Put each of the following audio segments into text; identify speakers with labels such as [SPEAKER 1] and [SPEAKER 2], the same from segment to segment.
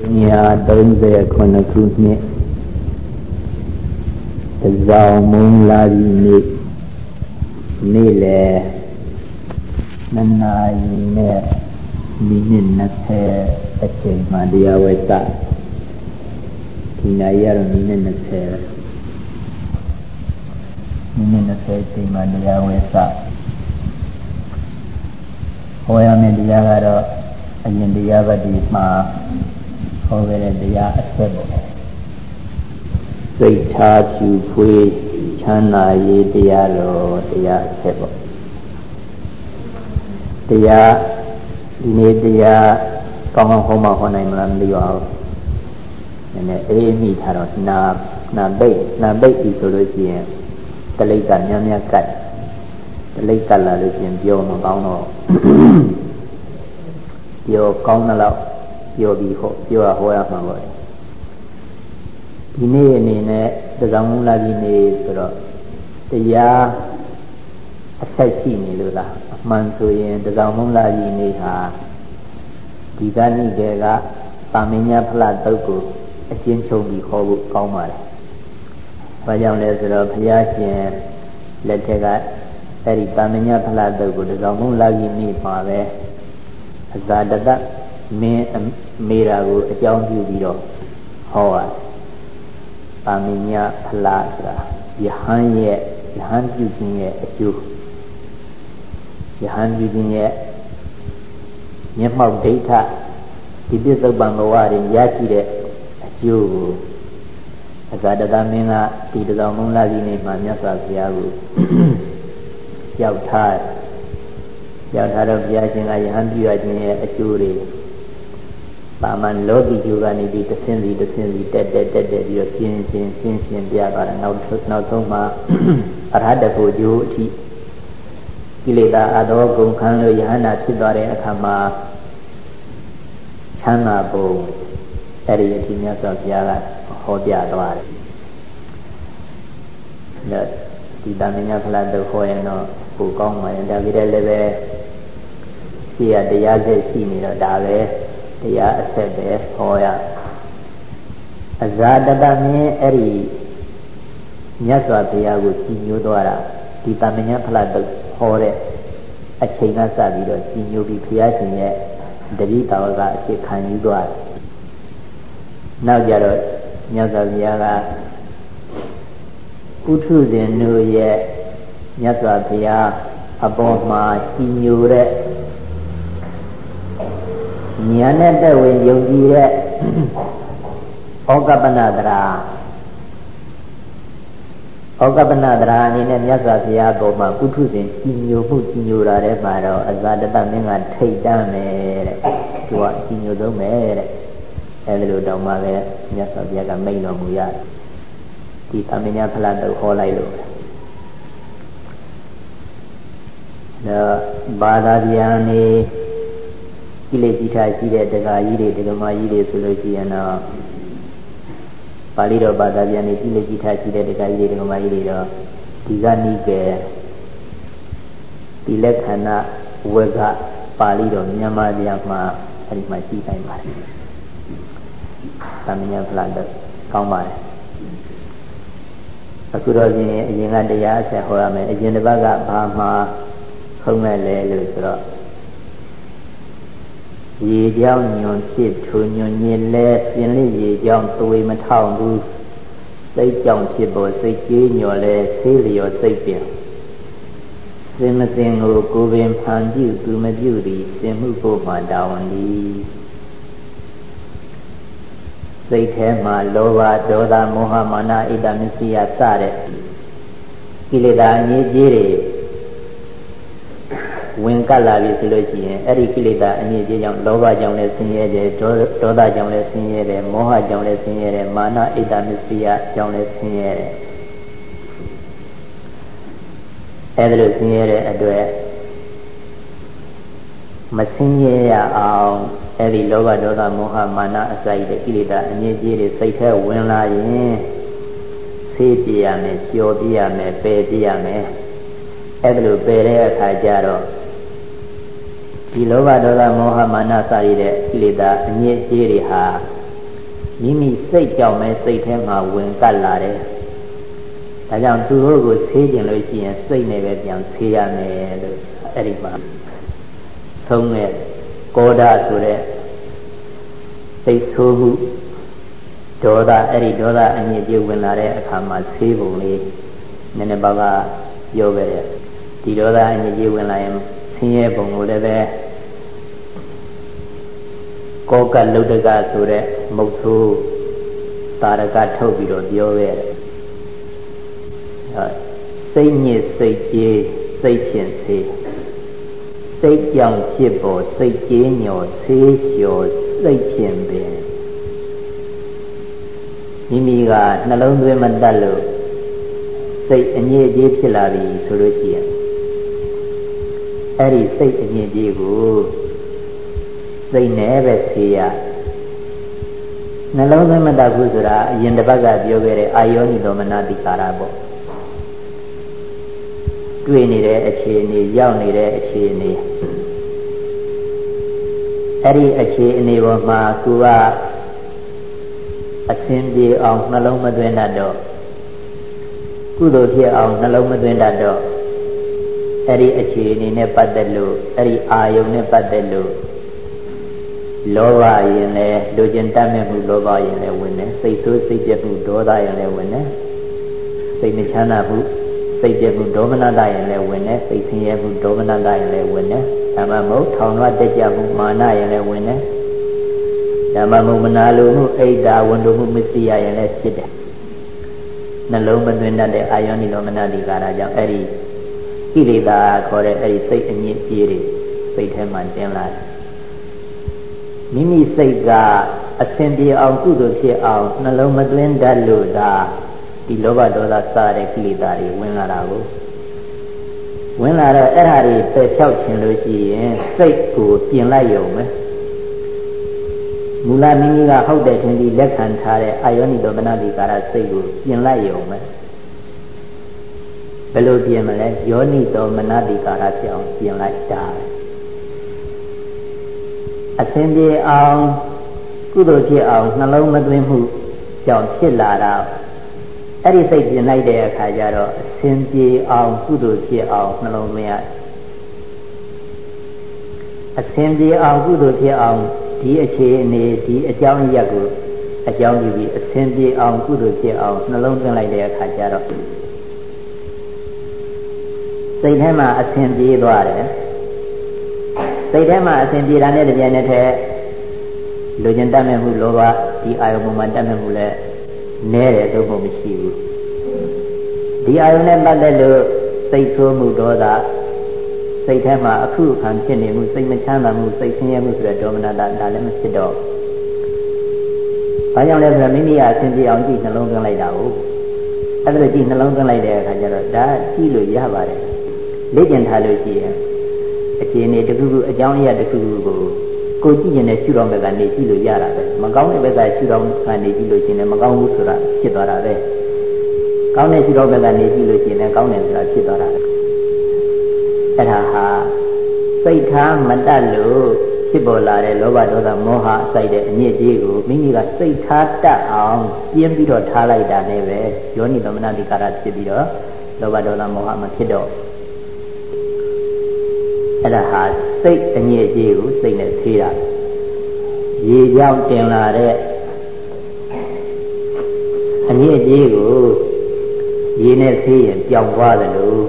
[SPEAKER 1] 1939ခုနှစ်တဇောင်းမုံလာပြီနေ့နေ့လေနှစ်နာရီနဲ့မိနစ်20အချိန်မှတရားဝဲစဒီနာရီကတော့မိနစ်20မိနစ်20အချိန်မှတရားဝဲစဟောရမယ့်တရားကတော့အရင်တရားပတ်ဒီမှာ ဟောခဲ့တဲ့တရားအဆက်ပေါ့စိတ်ထားဖြူဖွေးချမ်းသာရေးတရားတော်တရားအဆက်ပေါ့တရားဒီနေ့တရားကောင်းကောင်းဟောမှဟောနိုင်မလားမသိပါဘူးနည်းနည်းအေးမိထားတော့နာနာပိတ်နာပိတ်ပြီဆိုလို့ရှိရင်တလိပ်ကများများကတ်တလိပ်ကတ်လာလို့ရှိရင်ပြောမကောင်းတော့ပြောကောင်းတဲ့လောက် ပြောပြီးဟောပြောရဟောရမှာပေါ့ဒီနေ့အနေနဲ့တဇောင်းမူလာကြီးနေဆိုတော့တရားအဆက်ရှိနေလို့လားအမှန်ဆိုရင်တဇောင်းမူလာကြီးနေဟာဒီကနေ့ကကပါမညာဖလားတုတ်ကိုအကျဉ်းချုပ်ပြီးဟောဖို့ကောင်းပါတယ်။ဘာကြောင့်လဲဆိုတော့ဘုရားရှင်လက်ထက်ကအဲ့ဒီပါမညာဖလားတုတ်ကိုတဇောင်းမူလာကြီးနေပါပဲအဇာတတ မင်းမေတာကိုအကြောင်းပြုပြီးတော့ဟောရတယ်။ပါမညဖလားဆိုတာယဟန်ရဲ့ယဟန်ပြုခြင်းရဲ့အကျိုးယဟန်ပြုခြင်းရဲ့မျက်မှောက်ဒိဋ္ဌဒီပစ္စုပန်ဘဝတွင်ရရှိတဲ့အကျိုးကိုအဇာတတမင်းကဒီတတော်မုံလာကြီးနေမှာမြတ်စွာဘုရားကိုကြောက်ထားကြောက်ထားတော့ဘုရားရှင်ကယဟန်ပြုရခြင်းရဲ့အကျိုးတွေ ပါမန်လောကီကျိုးကနေပြီးတဆင်းစီတဆင်းစီတက်တက်တက်တက်ပြီးတော့ရှင်းရှင်းရှင်းရှင်းပြသွားတာနောက်နောက်ဆုံးမှာအရဟတကိုကျိုးအထိကိလေသာအတော်ကုန်ခံလို့ယဟန္တာဖြစ်သွားတဲ့အခါမှာချမ်းသာဖို့အဲ့ဒီအထိမြတ်စွာဘုရားကဟောပြသွားတယ်။ဒါဒီတမညာဖလားတော့ဟောရင်တော့ပိုကောင်းပါရဲ့ဒါကြည့်တဲ့လည်းပဲရှိရတရားဆက်ရှိနေတော့ဒါပဲ တရားအဆက်ပဲဟောရအဇာတတမင်းအဲ့ဒီမြတ်စွာဘုရားကိုကြည်ညိုသွားတာဒီတမညာဖလားတော့ဟောတဲ့အချိန်ကစပြီးတော့ကြည်ညိုပြီးဘုရားရှင်ရဲ့တတိတာဝကအခြေခံယူသွားတယ်နောက်ကြတော့မြတ်စွာဘုရားကဥထုဇဉ်တို့ရဲ့မြတ်စွာဘုရားအပေါ်မှာကြည်ညိုတဲ့ ဉာဏ်နဲ့တက်ဝင်ယုံကြည်တဲ့ဩကပနတရာဩကပနတရာအနေနဲ့မြတ်စွာဘုရားပေါ်မှာကုထုစဉ်ကြီးညိုမှုကြီးညိုတာတဲ့မှာတော့အဇာတတမင်းကထိတ်တန်းမယ်တဲ့သူကကြီးညိုဆုံးမယ်တဲ့အဲဒီလိုတောင်မှလည်းမြတ်စွာဘုရားကမိန်တော်မူရတယ်ဒီသမညာဖလားတော့ဟောလိုက်လို့တော့ဘာသာပြန်နေ ကိလေသာရှိတဲ့တရားကြီးတွေဒကမာကြီးတွေဆိုလို့ရှိရင်တော့ပါဠိတော်ဘာသာပြန်နေကိလေသာရှိတဲ့တရားကြီးတွေဒကမာကြီးတွေတော့ဒီကနိကေဒီလက္ခဏာဝေကပါဠိတော်မြန်မာပြန်မှာအဲဒီမှာရှိနိုင်ပါတယ်။သမညာဖလားတော့ကောင်းပါတယ်။အခုတော့ရှင်အရင်ကတရားအဆက်ဟောရမယ်အရင်တစ်ပတ်ကဘာမှခုံးမဲ့လဲလို့ဆိုတော့ ရေကြောင်းညွန်ဖြစ်ထူညွန်ညင်လဲပြင်လိရေကြောင်းသွေမထောင်ဘူးစိတ်ကြောင့်ဖြစ်ပေါ်စိတ်ကြီးညော်လဲဆေးလျော်စိတ်ပင်စင်မစင်ကိုကိုပင်ဖန်ပြုသူမပြုသည်စင်မှုကိုမှတာဝန်သည်စိတ်ထဲမှာလောဘဒေါသမောဟမာနဣဒ္ဓမစ္စယစတဲ့ကိလေသာအငြိကြီးတွေ ဝင်ကပ်လာပြီဆိုလို့ရှိရင်အဲ့ဒီကိလေသာအငြိကြီးကြောင့်လောဘကြောင့်လည်းဆင်းရဲတယ်ဒေါသကြောင့်လည်းဆင်းရဲတယ်မောဟကြောင့်လည်းဆင်းရဲတယ်မာနဣဒ္ဓမစ္စယကြောင့်လည်းဆင်းရဲတယ်အဲ့ဒါလို့ဆင်းရဲတဲ့အတွက်မဆင်းရဲရအောင်အဲ့ဒီလောဘဒေါသမောဟမာနအစာရတဲ့ကိလေသာအငြိကြီးတွေစိတ်ထဲဝင်လာရင်ဆေးပြရမယ်လျှော်ပြရမယ်ပယ်ပြရမယ်အဲ့ဒါလိုပယ်တဲ့အခါကျတော့ ဒီလောဘဒေါသမောဟမာနစရတဲ့ကိလေသာအငြိအကျေးတွေဟာမိမိစိတ်ကြောင့်ပဲစိတ်ထဲမှာဝင်ကပ်လာတယ်ဒါကြောင့်သူတို့ကိုဆေးကျင်လို့ရှိရင်စိတ်နဲ့ပဲပြန်ဆေးရမယ်လို့အဲ့ဒီမှာသုံးတဲ့ကောဒဆိုတဲ့စိတ်ဆိုးမှုဒေါသအဲ့ဒီဒေါသအညစ်အကြေးဝင်လာတဲ့အခါမှာဆေးပုံလေးနည်းနည်းပါးပါးပြောခဲ့တဲ့ဒီဒေါသအညစ်အကြေးဝင်လာရင် ဆင်းရဲပုံကိုလည်းပဲကောကလုဒ္ဒကဆိုတဲ့မုတ်ဆိုးတာရကထုတ်ပြီးတော့ပြောခဲ့တယ်စိတ်ညစ်စိတ်ကြေးစိတ်ဖြင့်ဆေးစိတ်ကြောင့်ဖြစ်ပေါ်စိတ်ကြေးညော်ဆေးလျှော်စိတ်ဖြင့်ပင်မိမိကနှလုံးသွင်းမတတ်လို့စိတ်အငြိအကျေးဖြစ်လာပြီဆိုလို့ရှိရင် အဲ့ဒီစိတ်အငြိအကျေးကိုစိတ်နဲ့ပဲဆေးရနှလုံးသွင်းမတတ်ဘူးဆိုတာအရင်တစ်ပတ်ကပြောခဲ့တဲ့အာယောနိသောမနတိကာရပေါ့တွေ့နေတဲ့အခြေအနေရောက်နေတဲ့အခြေအနေအဲ့ဒီအခြေအနေပေါ်မှာကိုကအစင်ပြေအောင်နှလုံးမသွင်းတတ်တော့ကုသိုလ်ဖြစ်အောင်နှလုံးမသွင်းတတ်တော့ အဲ့ဒီအခြေအနေနဲ့ပတ်သက်လို့အဲ့ဒီအာယုံနဲ့ပတ်သက်လို့လောဘရင်လည်းလူကျင်တတ်မဲ့မှုလောဘရင်လည်းဝင်တယ်စိတ်ဆိုးစိတ်ပြတ်မှုဒေါသရင်လည်းဝင်တယ်စိတ်မချမ်းသာမှုစိတ်ပြတ်မှုဒေါမနတရင်လည်းဝင်တယ်စိတ်ဆင်းရဲမှုဒေါမနတရင်လည်းဝင်တယ်ဓမ္မမဟုတ်ထောင်လွှတ်တက်ကြမှုမာနရင်လည်းဝင်တယ်ဓမ္မမုံမနာလိုမှုအိဒါဝန်တို့မှုမသိရရင်လည်းဖြစ်တယ်နှလုံးမသွင်းတတ်တဲ့အာယောနိလောမနတိကာရကြောင့်အဲ့ဒီ ကိလေသာခေါ်တဲ့အဲ့ဒီစိတ်အညစ်အကြေးတွေစိတ်ထဲမှာတင်လာတယ်မိမိစိတ်ကအဆင်ပြေအောင်ကုသိုလ်ဖြစ်အောင်နှလုံးမသွင်းတတ်လို့ဒါဒီလောဘဒေါသစတဲ့ကိလေသာတွေဝင်လာတာကိုဝင်လာတော့အဲ့ဓာတွေပယ်ဖြောက်ခြင်းလို့ရှိရင်စိတ်ကိုပြင်လိုက်ရုံပဲမူလမိမိကဟုတ်တယ်ထင်ပြီးလက်ခံထားတဲ့အာယောနိဒေါမနတိကာရစိတ်ကိုပြင်လိုက်ရုံပဲ ဘယ်လိုပြင်မလဲယောနိဒေါမနတိကာရဖြစ်အောင်ပြင်လိုက်တာအစဉ်ပြေအောင်ကုသိုလ်ဖြစ်အောင်နှလုံးမသွင်းမှုကြောင့်ဖြစ်လာတာအဲ့ဒီစိတ်ပြင်လိုက်တဲ့အခါကျတော့အစဉ်ပြေအောင်ကုသိုလ်ဖြစ်အောင်နှလုံးသွင်းရအစဉ်ပြေအောင်ကုသိုလ်ဖြစ်အောင်ဒီအခြေအနေဒီအကြောင်းရက်ကိုအကြောင်းကြည့်ပြီးအစဉ်ပြေအောင်ကုသိုလ်ဖြစ်အောင်နှလုံးသွင်းလိုက်တဲ့အခါကျတော့ စိတ်ထဲမှာအစဉ်ပြေသွားတယ်စိတ်ထဲမှာအစဉ်ပြေတာနဲ့တပြိုင်နက်တည်းလူကျင်တတ်မဲ့မှုလောဘဒီအာယုံမှာတတ်မဲ့မှုလည်းနဲတယ်တော့မမရှိဘူးဒီအာယုံနဲ့ပတ်သက်လို့စိတ်ဆိုးမှုဒေါသစိတ်ထဲမှာအခုခံဖြစ်နေမှုစိတ်မချမ်းသာမှုစိတ်ဆင်းရဲမှုဆိုတဲ့ဒေါမနတာဒါလည်းမဖြစ်တော့ဘာကြောင့်လဲဆိုတော့မိမိကအဆင်ပြေအောင်ကြည့်နှလုံးသွင်းလိုက်တာကိုအဲ့ဒါကြည့်နှလုံးသွင်းလိုက်တဲ့အခါကျတော့ဒါကြည့်လို့ရပါတယ် လေ့ကျင့်ထားလို့ရှိရင်အခြေအနေတစ်ခုခုအကြောင်းအရာတစ်ခုခုကိုကိုကြည့်ရင်လည်းရှုတော်ဘက်ကနေကြည့်လို့ရတာပဲမကောင်းတဲ့ဘက်ကရှုတော်ကနေကြည့်လို့ရှိရင်လည်းမကောင်းဘူးဆိုတာဖြစ်သွားတာပဲကောင်းတဲ့ရှုတော်ဘက်ကနေကြည့်လို့ရှိရင်လည်းကောင်းတယ်ဆိုတာဖြစ်သွားတာပဲအဲ့ဒါဟာစိတ်ထားမတတ်လို့ဖြစ်ပေါ်လာတဲ့လောဘဒေါသမောဟအစိုက်တဲ့အညစ်အကြေးကိုမိမိကစိတ်ထားတတ်အောင်ပြင်းပြီးတော့ထားလိုက်တာနဲ့ပဲယောနိသမဏတိကာရဖြစ်ပြီးတော့လောဘဒေါသမောဟမဖြစ်တော့ အဲ့ဒါဟာစိတ်အညစ်အကြေးကိုစိတ်နဲ့ဆေးတာရေကြောင့်တင်လာတဲ့အညစ်အကြေးကိုရေနဲ့ဆေးရင်ပျောက်သွားတယ်လို့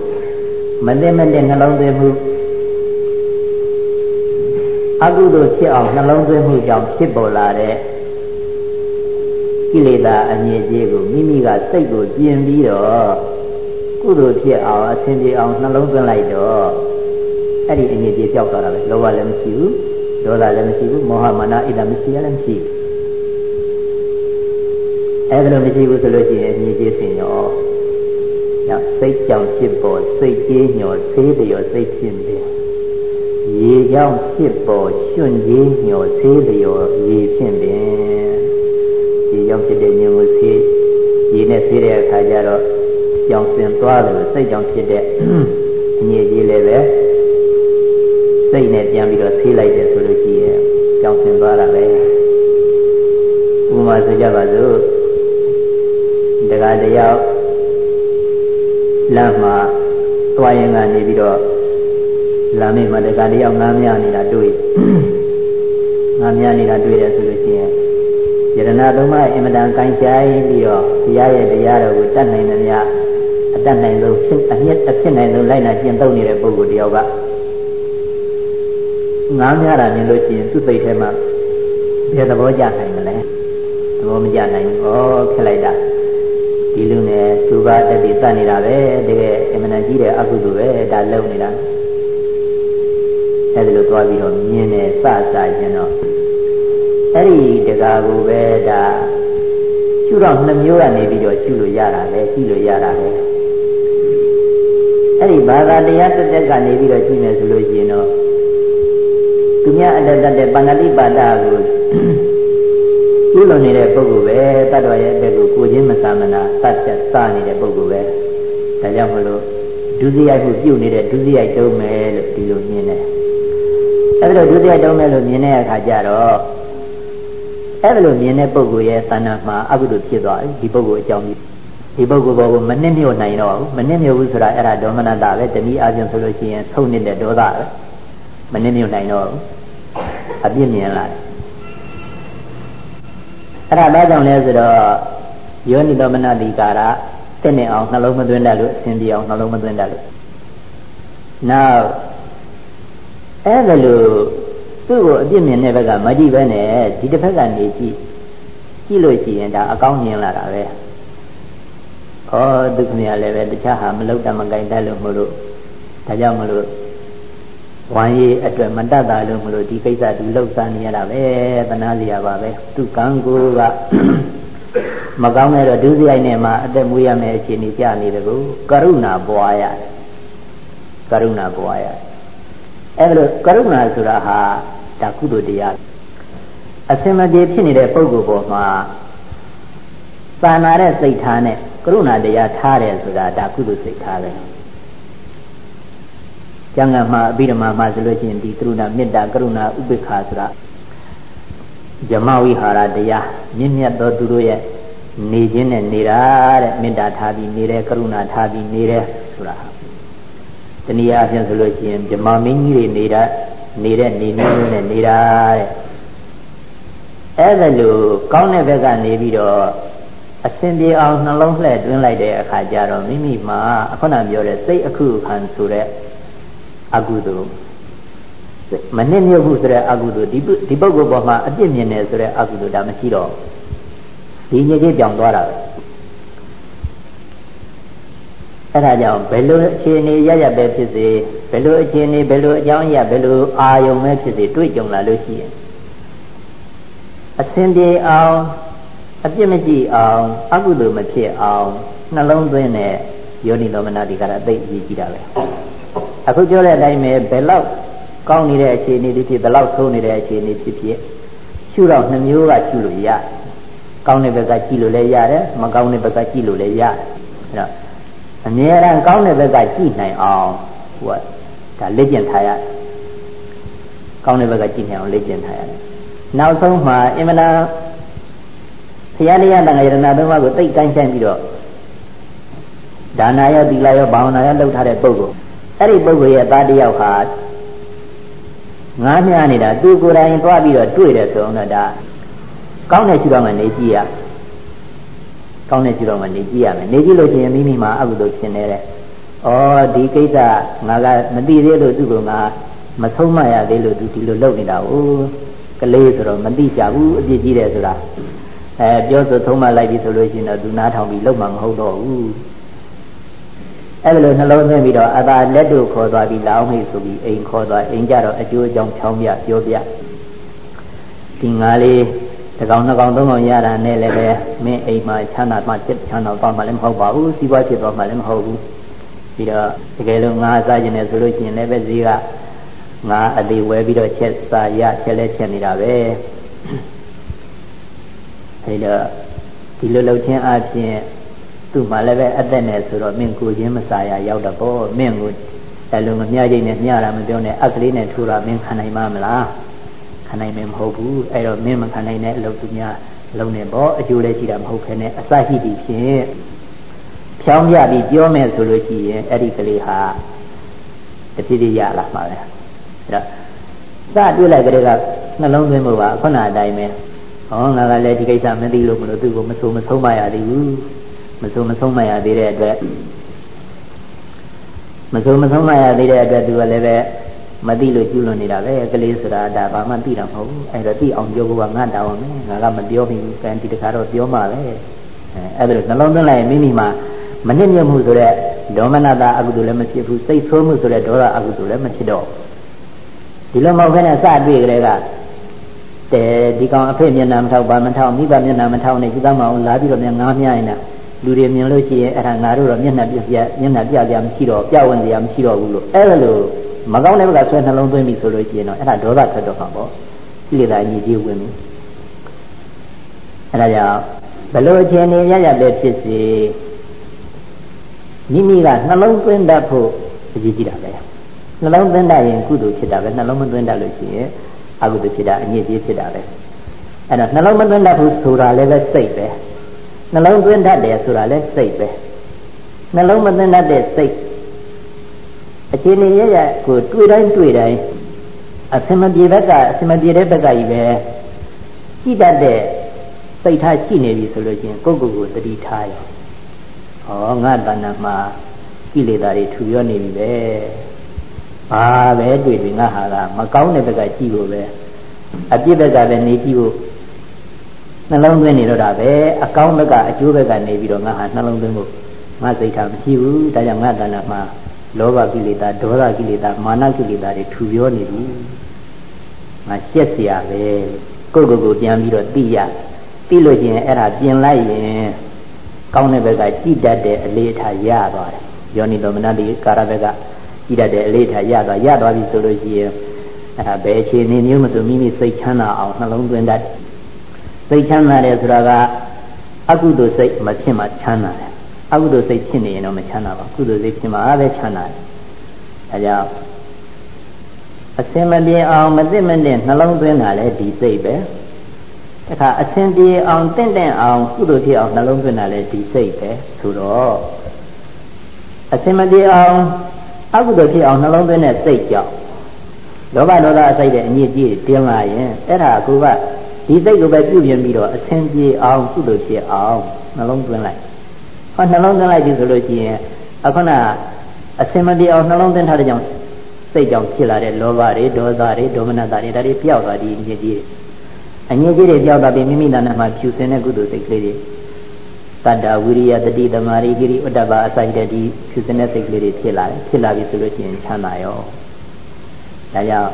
[SPEAKER 1] မသိမသိနှလုံးသွင်းမှုအကုသိုလ်ဖြစ်အောင်နှလုံးသွင်းမှုကြောင့်ဖြစ်ပေါ်လာတဲ့ကိလေသာအငြိအကျေးကိုမိမိကစိတ်ကိုပြင်ပြီးတော့ကုသိုလ်ဖြစ်အောင်အစဉ်ပြေအောင်နှလုံးသွင်းလိုက်တော့ အဲ့ဒီအငြိပြေပြောက်သွားတာပဲလောဘလည်းမရှိဘူးဒေါသလည်းမရှိဘူးမောဟမာနဣဒမရှိရလည်းမရှိဘူးအဲ့ဒါလိုမရှိဘူးဆိုလို့ရှိရင်အငြိပြေစင်ရောညစိတ်ကြောင့်ဖြစ်ပေါ်စိတ်ကြီးညောဆေးတရောစိတ်ဖြစ်တယ်ရေကြောင့်ဖြစ်ပေါ်ရှင်ကြီးညောဆေးတရောရေဖြစ်တယ်ရေကြောင့်ဖြစ်တဲ့ညင်ကိုဆေးရေနဲ့ဆေးတဲ့အခါကျတော့ကြောင်စင်သွားတယ်စိတ်ကြောင့်ဖြစ်တဲ့အငြိကြီးလည်းပဲ စိတ်နဲ့ပြန်ပြီးတော့ဆေးလိုက်တယ်ဆိုလို့ရှိရင်ကြောင်ဆင်သွားတာပဲဥပမာဆိုကြပါစို့တခါတယောက်လမ်းမှာသွားရင်ကနေပြီးတော့လမ်းမေးမှာတခါတယောက်ငားမြနေတာတွေ့ငားမြနေတာတွေ့တယ်ဆိုလို့ရှိရင်ယရဏသုံးပါးအင်မတန်ကိုင်းချိုင်းပြီးတော့ဘုရားရဲ့တရားတော်ကိုတတ်နိုင်တယ်များအတတ်နိုင်ဆုံးဖြစ်အမြင့်အဖြစ်နိုင်ဆုံးလိုက်နာကျင့်သုံးနေတဲ့ပုဂ္ဂိုလ်တယောက်က ငားများတာမြင်လို့ရှိရင်သူ့စိတ်ထဲမှာဘယ်သဘောကျနိုင်မလဲသဘောမကျနိုင်ဘူးဩခက်လိုက်တာဒီလူနဲ့သူကတတိတတ်နေတာပဲတကယ်အမှန်တန်ကြီးတဲ့အကုသိုလ်ပဲဒါလုံနေတာအဲဒီလိုသွားပြီးတော့မြင်တယ်စစခြင်းတော့အဲ့ဒီတကာကိုပဲဒါရှုတော့နှမျိုးကနေပြီးတော့ရှုလို့ရတာပဲရှုလို့ရတာပဲအဲ့ဒီဘာသာတရားတစ်သက်ကနေပြီးတော့ရှုနေဆိုလို့ရှိရင်တော့ သူများအတ္တတတဲ့ပါဏတိပါဒကိုပြုလုပ်နေတဲ့ပုဂ္ဂိုလ်ပဲတတ္တဝရဲ့အတက်ကိုကိုချင်းမသာမနာသတ်ချက်စနေတဲ့ပုဂ္ဂိုလ်ပဲဒါကြောင့်မလို့ဒုစရိုက်မှုပြုနေတဲ့ဒုစရိုက်တုံးမယ်လို့ဒီလိုမြင်တယ်အဲ့ဒါဒုစရိုက်တုံးမယ်လို့မြင်တဲ့အခါကျတော့အဲ့ဒါလိုမြင်တဲ့ပုဂ္ဂိုလ်ရဲ့တဏ္ဍာမှာအကုသိုလ်ဖြစ်သွားပြီဒီပုဂ္ဂိုလ်အကြောင်းကြီးဒီပုဂ္ဂိုလ်ဘောကိုမနစ်မြို့နိုင်တော့ဘူးမနစ်မြို့ဘူးဆိုတာအဲ့ဒါဒေါမနတပဲတတိအားဖြင့်ဆိုလို့ရှိရင်ဆုံးနေတဲ့ဒေါသပဲ မနစ်မြို့နိုင်တော့ဘူးအပြစ်မြင်လာတယ်အဲ့ဒါဘာကြောင့်လဲဆိုတော့ယောနိတော်မနတိကာရတက်နေအောင်နှလုံးမသွင်းတတ်လို့အစဉ်ပြေအောင်နှလုံးမသွင်းတတ်လို့နောက်အဲ့ဒါလို့သူ့ကိုအပြစ်မြင်တဲ့ဘက်ကမကြည့်ပဲနဲ့ဒီတစ်ဖက်ကနေကြည့်ကြည့်လို့ရှိရင်ဒါအကောင်းမြင်လာတာပဲဩဒုက္ခမြလည်းပဲတခြားဟာမလောက်တမကင်တတ်လို့မလို့ဒါကြောင့်မလို့ ဝမ်းရည်အတွက်မတတ်တာလို့မလို့ဒီကိစ္စသူလှုပ်ရှားနေရတာပဲတနာစရာပါပဲသူကံကိုကမကောင်းတဲ့တော့ဒုစရိုက်နဲ့မှအသက်မွေးရမယ့်အခြေအနေကြနေတယ်ကိုကရုဏာပွားရတယ်ကရုဏာပွားရတယ်အဲ့ဒါကရုဏာဆိုတာဟာဒါကုသိုလ်တရားအစင်မပြေဖြစ်နေတဲ့ပုဂ္ဂိုလ်ပေါ်မှာသာနာတဲ့စိတ်ထားနဲ့ကရုဏာတရားထားတယ်ဆိုတာဒါကုသိုလ်စိတ်ထားပဲ ကျမ်းဂန်မှာအဘိဓမ္မာမှာဆိုလို့ရှိရင်ဒီကရုဏာမေတ္တာကရုဏာဥပေက္ခဆိုတာဇမဝိဟာရတရားမြင့်မြတ်သောသူတို့ရဲ့နေခြင်းနဲ့နေတာတဲ့မေတ္တာထားပြီးနေတယ်ကရုဏာထားပြီးနေတယ်ဆိုတာတနည်းအားဖြင့်ဆိုလို့ရှိရင်ဇမမင်းကြီးတွေနေတာနေတဲ့နေမျိုးနဲ့နေတာတဲ့အဲ့ဒါလို့ကောင်းတဲ့ဘက်ကနေပြီးတော့အစဉ်ပြေအောင်နှလုံးလှည့်တွင်းလိုက်တဲ့အခါကျတော့မိမိမှာအခုနပြောတဲ့စိတ်အခုခံဆိုတဲ့ အကုသိုလ်မနစ်မြုပ်ဘူးဆိုတဲ့အကုသိုလ်ဒီဒီပုဂ္ဂိုလ်ပေါ်မှာအပြစ်မြင်တယ်ဆိုတဲ့အကုသိုလ်ဒါမရှိတော့ဒီညစ်ကြေးပြောင်းသွားတာပဲအဲ့ဒါကြောင့်ဘယ်လိုအခြေအနေရရပဲဖြစ်စေဘယ်လိုအခြေအနေဘယ်လိုအကြောင်းအရာဘယ်လိုအာယုံပဲဖြစ်စေတွေ့ကြုံလာလို့ရှိရင်အစဉ်ပြေအောင်အပြစ်မကြည့်အောင်အကုသိုလ်မဖြစ်အောင်နှလုံးသွင်းတဲ့ယောနိလောမနာဒီကရအသိအရေးကြီးတာပဲ အခုပြောတဲ့အတိုင်းပဲဘယ်လောက်ကောင်းနေတဲ့အခြေအနေတွေဖြစ်ဘယ်လောက်ဆိုးနေတဲ့အခြေအနေဖြစ်ဖြစ်ရှုတော့နှမျိုးကရှုလို့ရကောင်းတဲ့ဘက်ကကြည့်လို့လည်းရတယ်မကောင်းတဲ့ဘက်ကကြည့်လို့လည်းရတယ်အဲ့တော့အမြဲတမ်းကောင်းတဲ့ဘက်ကကြည့်နိုင်အောင်ဟိုကဒါလေ့ကျင့်ထားရတယ်ကောင်းတဲ့ဘက်ကကြည့်နိုင်အောင်လေ့ကျင့်ထားရတယ်နောက်ဆုံးမှာအင်မနာဘုရားတရားတန်ခါယရဏသုံးပါးကိုသိကန်းဆိုင်ပြီးတော့ဒါနာရောသီလရောဘာဝနာရောလုပ်ထားတဲ့ပုဂ္ဂိုလ် အဲ့ဒီပုဂ္ဂိုလ်ရဲ့သားတယောက်ဟာငားမြနေတာသူကိုယ်တိုင်သွားပြီးတော့တွေ့တယ်ဆိုတော့ဒါကောင်းတဲ့ရှုတော့မှနေကြည့်ရကောင်းတဲ့ရှုတော့မှနေကြည့်ရမယ်နေကြည့်လို့ရှိရင်မိမိမှာအကုသိုလ်ဖြစ်နေတဲ့ဩဒီကိစ္စငါကမသိသေးလို့သူ့ကငါမဆုံးမရသေးလို့သူဒီလိုလုပ်နေတာ哦ကလေးဆိုတော့မသိကြဘူးအပြစ်ကြီးတယ်ဆိုတာအဲပြောဆိုသုံးမလိုက်ပြီဆိုလို့ရှိရင်တော့သူနားထောင်ပြီးလုံမှမဟုတ်တော့ဘူး အဲ့လိုနှလုံးသွင်းပြီးတော့အသာလက်တို့ခေါ်သွားပြီးလောင်းမိဆိုပြီးအိမ်ခေါ်သွားအိမ်ကြတော့အကျိုးအကြောင်းဖြောင်းပြပြောပြဒီငါလေးတကောင်နှကောင်သုံးကောင်ရတာနဲ့လည်းပဲမင်းအိမ်မှာချမ်းသာမှချစ်ချမ်းသာပေါ့မှလည်းမဟုတ်ပါဘူးစီးပွားဖြစ်တော့မှလည်းမဟုတ်ဘူးပြီးတော့တကယ်လို့ငါစားကျင်တယ်ဆိုလို့ရှိရင်လည်းပဲဈေးကငါအသေးဝဲပြီးတော့ချက်စားရချက်လဲချက်နေတာပဲအဲဒီတော့ဒီလိုလှုပ်ခြင်းအပြင် သူ့မှာလည်းပဲအသက်နဲ့ဆိုတော့မင်းကိုချင်းမစားရရောက်တော့ဘောမင်းကိုအဲလိုမမျှချိန်နဲ့မျှတာမပြောနဲ့အကလေးနဲ့ထူတာမင်းခံနိုင်မှာမလားခံနိုင်မယ်မဟုတ်ဘူးအဲ့တော့မင်းမခံနိုင်တဲ့အလုပ်သူများလုံးနဲ့ပေါ့အကျိုးလည်းရှိတာမဟုတ်ခဲနဲ့အစရှိသည်ဖြင့်ဖြောင်းပြပြီးပြောမယ်ဆိုလို့ရှိရင်အဲ့ဒီကလေးဟာတဖြည်းဖြည်းရလာမှာပဲအဲ့တော့စတွေ့လိုက်ကြတဲ့ကနှလုံးသွင်းမှုပါခုနအတိုင်းပဲဟောငါကလည်းဒီကိစ္စမသိလို့မလို့သူ့ကိုမဆိုးမဆုံးမရသေးဘူး မဆိုးမဆုံးမရသေးတဲ့အတွက်မဆိုးမဆုံးမရသေးတဲ့အတွက်သူကလည်းပဲမသိလို့ကျူးလွန်နေတာပဲကလေးဆိုတာဒါဘာမှသိတာမဟုတ်ဘူးအဲ့တော့သိအောင်ပြောဖို့ကငါတောင်းမယ်ငါကမပြောမိဘူးကန်ဒီတခါတော့ပြောမှပဲအဲအဲ့ဒါနှလုံးသွင်းလိုက်ရင်မိမိမှာမနစ်မြတ်မှုဆိုတဲ့ဒေါမနတာအကုသိုလ်လည်းမဖြစ်ဘူးစိတ်ဆိုးမှုဆိုတဲ့ဒေါသအကုသိုလ်လည်းမဖြစ်တော့ဒီလိုမဟုတ်ဘဲနဲ့စတွေ့ကြတဲ့ကတဲဒီကောင်အဖေမျက်နှာမထောက်ပါမထောက်မိဘမျက်နှာမထောက်နဲ့ဒီကောင်မအောင်လာပြီးတော့မြန်ငားမြရင်လား လူတွေမြင်လို့ရှိရင်အဲ့ဒါငါတို့တော့မျက်နှာပြပြမျက်နှာပြပြမရှိတော့ပြဝင်စရာမရှိတော့ဘူးလို့အဲ့ဒါလို့မကောင်းတဲ့ဘက်ကဆွဲနှလုံးသွင်းပြီဆိုလို့ရှိရင်တော့အဲ့ဒါဒေါသထွက်တော့မှာပေါ့ကိလေသာအညီကြီးဝင်ပြီအဲ့ဒါကြောင့်ဘလို့အခြေအနေရရပဲဖြစ်စေမိမိကနှလုံးသွင်းတတ်ဖို့အရေးကြီးတာပဲနှလုံးသွင်းတတ်ရင်ကုသိုလ်ဖြစ်တာပဲနှလုံးမသွင်းတတ်လို့ရှိရင်အကုသိုလ်ဖြစ်တာအညစ်အကြေးဖြစ်တာပဲအဲ့တော့နှလုံးမသွင်းတတ်ဘူးဆိုတာလည်းပဲစိတ်ပဲ နှလုံးသွင်းတတ်တယ်ဆိုတာလည်းစိတ်ပဲနှလုံးမသွင်းတတ်တဲ့စိတ်အခြေအနေရရကိုတွေ့တိုင်းတွေ့တိုင်းအစမပြေဘက်ကအစမပြေတဲ့ဘက်ကကြီးပဲကြည့်တတ်တဲ့စိတ်ထားရှိနေပြီဆိုလို့ချင်းကိုယ့်ကိုယ်ကိုတတိထားရဟောငါတဏ္ဍမှာကိလေသာတွေထူပြောနေပြီပဲဘာပဲတွေ့ပြီငါဟာကမကောင်းတဲ့ဘက်ကကြည့်ဖို့ပဲအပြစ်ဘက်ကလည်းနေကြည့်ဖို့ နှလုံးသွင်းနေတော့တာပဲအကောင်းဘက်ကအကျိုးဘက်ကနေပြီးတော့ငါဟာနှလုံးသွင်းဖို့ငါစိတ်ထားမရှိဘူးဒါကြောင့်ငါတဏ္ဍမှာလောဘကိလေသာဒေါသကိလေသာမာနကိလေသာတွေထူပြောနေပြီငါရှက်เสียပဲကိုယ့်ကိုယ်ကိုပြန်ပြီးတော့သိရသိလို့ချင်းအဲ့ဒါပြင်လိုက်ရင်ကောင်းတဲ့ဘက်ကကြည်တတ်တဲ့အလေးထားရသွားတယ်ယောနိတော်မနတိကာရဘက်ကကြည်တတ်တဲ့အလေးထားရသွားရသွားပြီဆိုလို့ရှိရင်အဲ့ဒါဘယ်အခြေအနေမျိုးမဆိုမိမိစိတ်ချမ်းသာအောင်နှလုံးသွင်းတတ် စိတ်ချမ်းသာတယ်ဆိုတာကအကုသိုလ်စိတ်မဖြစ်မှချမ်းသာတယ်အကုသိုလ်စိတ်ဖြစ်နေရင်တော့မချမ်းသာပါကုသိုလ်စိတ်ဖြစ်မှပဲချမ်းသာတယ်ဒါကြောင့်အစင်မပြေအောင်မသိမနဲ့နှလုံးသွင်းတာလေဒီစိတ်ပဲတခါအစင်ပြေအောင်တင့်တင့်အောင်ကုသိုလ်ဖြစ်အောင်နှလုံးသွင်းတာလေဒီစိတ်ပဲဆိုတော့အစင်မပြေအောင်အကုသိုလ်ဖြစ်အောင်နှလုံးသွင်းတဲ့စိတ်ကြောင့်လောဘဒေါသအစိတ်တဲ့အညစ်အကြေးတင်းလာရင်အဲ့ဒါက ဒီစိတ်ကိုပဲပြုပြင်ပြီးတော့အစင်ပြေအောင်ကုသိုလ်ဖြစ်အောင်နှလုံးသွင်းလိုက်ဟောနှလုံးသွင်းလိုက်ပြီဆိုလို့ရှိရင်အခုနအစင်မပြေအောင်နှလုံးသွင်းထားတဲ့ကြောင့်စိတ်ကြောင့်ဖြစ်လာတဲ့လောဘတွေဒေါသတွေဒေါမနတာတွေဒါတွေပျောက်သွားပြီးညစ်ကြေးအညစ်ကြေးတွေပျောက်သွားပြီးမိမိနာနာမှာဖြူစင်တဲ့ကုသိုလ်စိတ်ကလေးတွေတတ္တဝိရိယတတိသမารိဂိရိဥဒ္ဒဘာအစိုက်တဲ့ဒီဖြူစင်တဲ့စိတ်ကလေးတွေဖြစ်လာတယ်ဖြစ်လာပြီဆိုလို့ရှိရင်ချမ်းသာရောဒါကြောင့်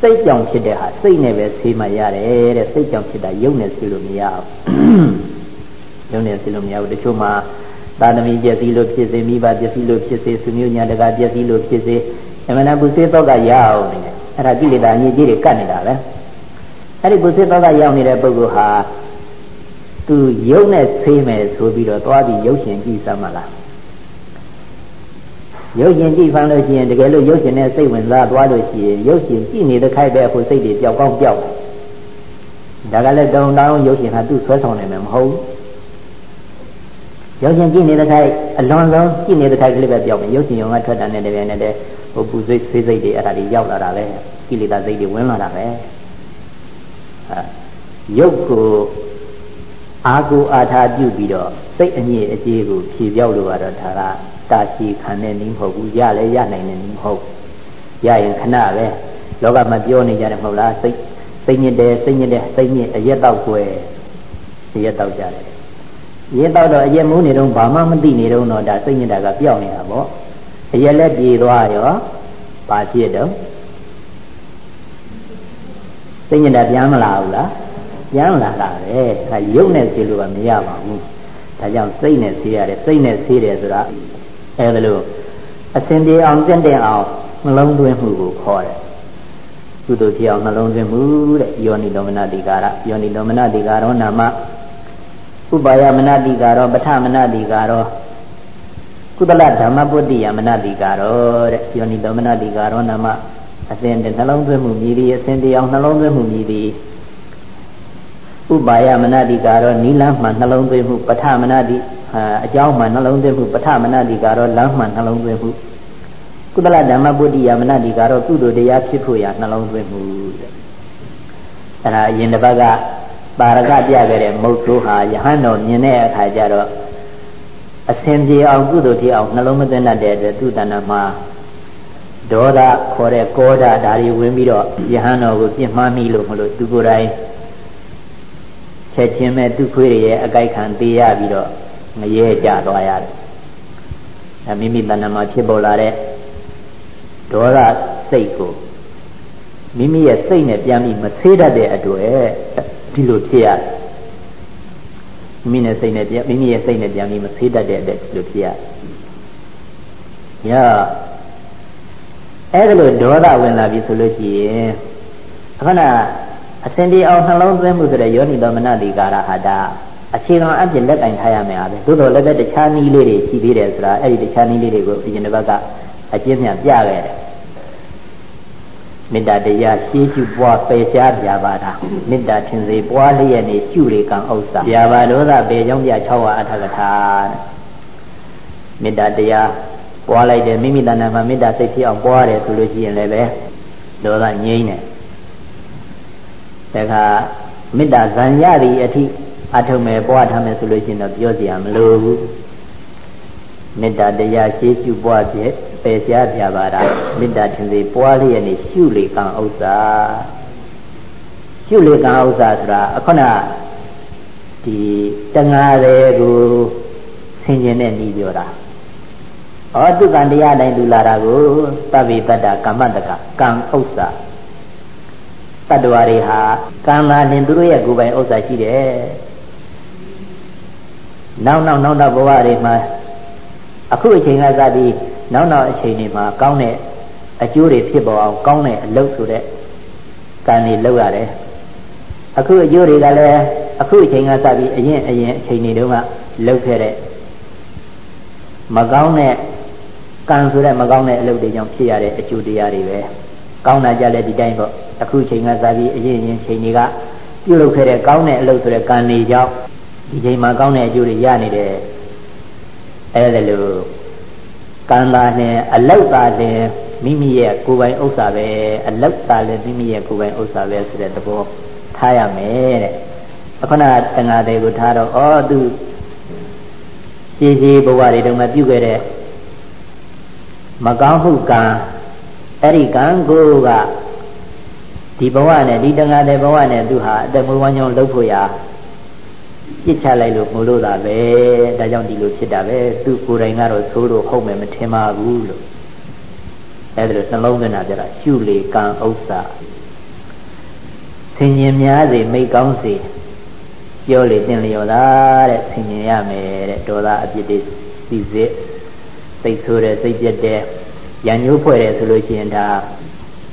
[SPEAKER 1] စိတ်ကြောင့်ဖြစ်တဲ့ဟာစိတ်နဲ့ပဲဆေးမှရတယ်တဲ့စိတ်ကြောင့်ဖြစ်တာယုံနဲ့ဆေးလို့မရဘူးယုံနေစီလို့မရဘူးတချို့မှာသာသမီပျက်စီးလို့ဖြစ်စေမိဘပျက်စီးလို့ဖြစ်စေဆွေမျိုးညာတကာပျက်စီးလို့ဖြစ်စေအမှန်တန်ပုစေတော့ကရအောင်နေတယ်အဲ့ဒါကိလေသာအညစ်အကြေးတွေကတ်နေတာပဲအဲ့ဒီပုစေတော့ကရောက်နေတဲ့ပုဂ္ဂိုလ်ဟာသူယုံနဲ့ဆေးမယ်ဆိုပြီးတော့သွားပြီးရုပ်ရှင်ကြည့်စမ်းမလား ရုပ်ရှင်ကြည့်ဖမ်းလို့ရှိရင်တကယ်လို့ရုပ်ရှင်နဲ့စိတ်ဝင်စားသွားလို့ရှိရင်ရုပ်ရှင်ကြည့်နေတဲ့ခိုက်ပဲအခုစိတ်တွေပျောက်ကောင်းပျောက်ဒါကလည်းတုံတောင်းရုပ်ရှင်ကသူ့ဆွဲဆောင်နိုင်မှာမဟုတ်ဘူးရုပ်ရှင်ကြည့်နေတဲ့ခိုက်အလွန်ဆုံးကြည့်နေတဲ့ခိုက်ကလေးပဲပြောင်းမယ်ရုပ်ရှင်ရုံကထွက်တာနဲ့တပြိုင်နက်တည်းဟိုပူစိတ်ဆေးစိတ်တွေအဲ့ဒါတွေရောက်လာတာပဲကိလေသာစိတ်တွေဝင်လာတာပဲအဲရုပ်ကိုအာကိုအာထာပြုပြီးတော့စိတ်အညစ်အကြေးကိုဖြေပြောက်လို့ရတော့ဒါက တာချီခံတဲ့နည်းမဟုတ်ဘူးရလဲရနိုင်တဲ့နည်းမဟုတ်ရရင်ခဏပဲလောကမှာပြောနေကြတယ်မဟုတ်လားစိတ်စိတ်ညစ်တယ်စိတ်ညစ်တယ်စိတ်ညစ်အရက်တော့ွယ်အရက်တော့ကြတယ်ရေတော့တော့အရက်မူးနေတော့ဘာမှမသိနေတော့တော့ဒါစိတ်ညစ်တာကပျောက်နေတာပေါ့အရက်လည်းပြေသွားရောဘာဖြစ်တော့စိတ်ညစ်တာပြန်မလာဘူးလားပြန်လာတာပဲဒါရုပ်နဲ့ဆေးလို့ကမရပါဘူးဒါကြောင့်စိတ်နဲ့ဆေးရတယ်စိတ်နဲ့ဆေးတယ်ဆိုတာ အဲဒါလို့အစဉ်ပြေအောင်တင့်တယ်အောင်နှလုံးသွင်းမှုကိုခေါ်တယ်ကုသိုလ်ဖြစ်အောင်နှလုံးသွင်းမှုတဲ့ယောနိလောမနတိကာရယောနိလောမနတိကာရောနာမဥပါယမနတိကာရောပထမနတိကာရောကုသလဓမ္မပုတ္တိယမနတိကာရောတဲ့ယောနိတောမနတိကာရောနာမအစဉ်တနှလုံးသွင်းမှုမြည်သည်အစဉ်တရားနှလုံးသွင်းမှုမြည်သည်ဥပါယမနတိကတော့နိလန်းမှနှလုံးသွင်းမှုပထမနတိ အကြောင်းမှနှလုံးသွင်းမှုပထမနတိကတော့လမ်းမှနှလုံးသွင်းမှုကုသလဓမ္မပုဒ္ဓိယမနတိကတော့ကုသိုလ်တရားဖြစ်ဖို့ရနှလုံးသွင်းမှုတဲ့အဲ့ဒါအရင်တစ်ပတ်ကပါရကပြခဲ့တဲ့မုတ်ဆိုးဟာယဟန်တော်မြင်တဲ့အခါကျတော့အစဉ်ပြေအောင်ကုသိုလ်ဖြစ်အောင်နှလုံးမသွင်းတတ်တဲ့အတွက်သူ့တဏ္ဍမှာဒေါသခေါ်တဲ့ကောဓာဒါတွေဝင်ပြီးတော့ယဟန်တော်ကိုပြစ်မှားမိလို့မလို့သူကိုယ်တိုင်ချက်ချင်းမဲ့သူ့ခွေးတွေရဲ့အကြိုက်ခံသေးရပြီးတော့ ငရဲကြသွားရတယ်။အဲမိမိတဏ္ဍမှာဖြစ်ပေါ်လာတဲ့ဒေါသစိတ်ကိုမိမိရဲ့စိတ်နဲ့ပြန်ပြီးမဆေးတတ်တဲ့အတွက်ဒီလိုဖြစ်ရတယ်။မိမိနဲ့စိတ်နဲ့ပြန်မိမိရဲ့စိတ်နဲ့ပြန်ပြီးမဆေးတတ်တဲ့အတွက်ဒီလိုဖြစ်ရတယ်။ညာအဲ့ဒါလိုဒေါသဝင်လာပြီဆိုလို့ရှိရင်ခဏအစဉ်ပြေအောင်နှလုံးသွင်းမှုဆိုတဲ့ယောနိတော်မနတိကာရဟာဒါ အခြေခံအပြင်လက်ကင်ထားရမယ်အားပဲသို့တော်လည်းပဲတခြားနည်းလေးတွေရှိသေးတယ်ဆိုတာအဲ့ဒီတခြားနည်းလေးတွေကိုအရင်တစ်ပတ်ကအကျဉ်းမြန်ပြခဲ့တယ်မေတ္တာတရားရှေးရှုပွားပယ်ရှားပြပါတာမေတ္တာထင်စေပွားလျက်နေရှုလေကံဥစ္စာပြပါဒေါသပေကြောင့်ပြ6ဝါအထကထာမေတ္တာတရားပွားလိုက်တယ်မိမိတဏ္ဍာမှာမေတ္တာစိတ်ဖြစ်အောင်ပွားတယ်ဆိုလို့ရှိရင်လည်းပဲဒေါသငြိမ့်တယ်တခါမေတ္တာဇံရသည်အထိ အထုံမဲ့ပွားထားမယ်ဆိုလို့ရှိရင်တော့ပြောစရာမလိုဘူးမေတ္တာတရားရှေးရှုပွားပြပယ်ရှားပြပါတာမေတ္တာထင်စေပွားလျက်နေရှုလေကံဥစ္စာရှုလေကံဥစ္စာဆိုတာအခုနဒီတငါတွေကိုဆင်ကျင်တဲ့ဤပြောတာဩတုကံတရားတိုင်းလူလာတာကိုသဗ္ဗေတ္တကမ္မတကကံဥစ္စာတတ္တဝါတွေဟာကံလာရင်သူတို့ရဲ့ကိုယ်ပိုင်ဥစ္စာရှိတယ် နောက်နောက်နောက်နောက်ဘဝတွေမှာအခုအချိန်ကစပြီးနောက်နောက်အချိန်တွေမှာကောင်းတဲ့အကျိုးတွေဖြစ်ပေါ်အောင်ကောင်းတဲ့အလုပ်ဆိုတဲ့ကံတွေလုပ်ရတယ်အခုအကျိုးတွေကလည်းအခုအချိန်ကစပြီးအရင်အရင်အချိန်တွေတုန်းကလုပ်ခဲ့တဲ့မကောင်းတဲ့ကံဆိုတဲ့မကောင်းတဲ့အလုပ်တွေကြောင့်ဖြစ်ရတဲ့အကျိုးတရားတွေပဲကောင်းတာကြလည်းဒီတိုင်းပေါ့အခုချိန်ကစပြီးအရင်ရင်ချိန်တွေကပြုလုပ်ခဲ့တဲ့ကောင်းတဲ့အလုပ်ဆိုတဲ့ကံတွေကြောင့် ဒီချိန်မှာကောင်းတဲ့အကျိုးတွေရနေတယ်အဲဒါလို့ကံသာနဲ့အလောက်သာနဲ့မိမိရဲ့ကိုယ်ပိုင်ဥစ္စာပဲအလောက်သာလည်းမိမိရဲ့ကိုယ်ပိုင်ဥစ္စာပဲဆိုတဲ့သဘောထားရမယ်တဲ့အခုနတဏှာတွေကိုထားတော့ဩသူရှည်ရှည်ဘဝတွေတုန်းကပြုခဲ့တဲ့မကောင်းမှုကံအဲ့ဒီကံကိုကဒီဘဝနဲ့ဒီတဏှာတဲ့ဘဝနဲ့သူဟာအတ္တမွေးဝမ်းကြောင်းလုပ်ဖို့ရာ ပြစ်ချလိုက်လို့မလို့တာပဲဒါကြောင့်ဒီလိုဖြစ်တာပဲသူကိုယ်တိုင်ကတော့သိုးလို့ဟုတ်မယ်မထင်ပါဘူးလို့အဲ့ဒါလို့နှလုံးသွင်းတာကြတာရှုလေကံဥစ္စာဆင်ញင်များစေမိတ်ကောင်းစေပြောလေတင်လျော်တာတဲ့ဆင်ញင်ရမယ်တဲ့ဒေါသအပြစ်တွေစီစစ်စိတ်ဆိုးတဲ့စိတ်ပြက်တဲ့ရံညှိုးဖွဲ့တယ်ဆိုလို့ရှိရင်ဒါ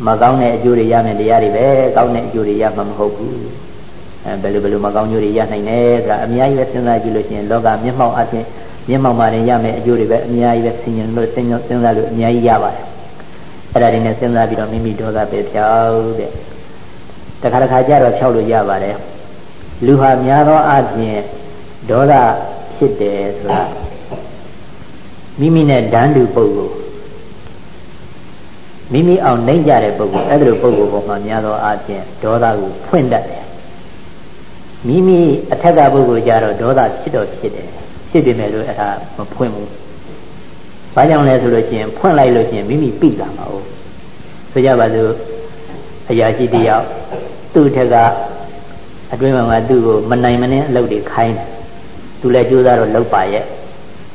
[SPEAKER 1] မကောင်းတဲ့အကျိုးတွေရမယ်တရားတွေပဲကောင်းတဲ့အကျိုးတွေရမှာမဟုတ်ဘူး အဲဘယ်လိုဘယ်လိုမကောင်းကျိုးတွေရနိုင်လဲဆိုတာအများကြီးပဲစဉ်းစားကြည့်လို့ရှိရင်လောကမျက်မှောက်အပြင်မျက်မှောက်မှာရမယ်အကျိုးတွေပဲအများကြီးပဲဆင်ញင်လို့စဉ်းစဉ်းစားလို့အများကြီးရပါတယ်အဲ့ဒါတွေနဲ့စဉ်းစားပြီးတော့မိမိဒေါသပဲဖြောက်တဲ့တခါတခါကြတော့ဖြောက်လို့ရပါတယ်လူဟာများသောအားဖြင့်ဒေါသဖြစ်တယ်ဆိုတာမိမိနဲ့ဓာန်တူပုဂ္ဂိုလ်မိမိအောင်နှိမ့်ကြတဲ့ပုဂ္ဂိုလ်အဲ့ဒါလိုပုဂ္ဂိုလ်ပေါ်မှာများသောအားဖြင့်ဒေါသကိုဖွင့်တတ်တယ် မိမိအထက်ကပုဂ္ဂိုလ်ကြတော့ဒေါသဖြစ်တော့ဖြစ်တယ်ဖြစ်ပြီမဲ့လို့အဲ့ဒါမဖွင့်ဘူးဘာကြောင့်လဲဆိုလို့ရှိရင်ဖွင့်လိုက်လို့ရှိရင်မိမိပြိလာမှာ哦ဆိုကြပါစို့အရာရှိတယောက်သူ့ထက်ကအတွင်းမှာသူ့ကိုမနိုင်မနှင်းအလုပ်တွေခိုင်းတယ်သူလည်းကြိုးစားတော့လုပ်ပါရဲ့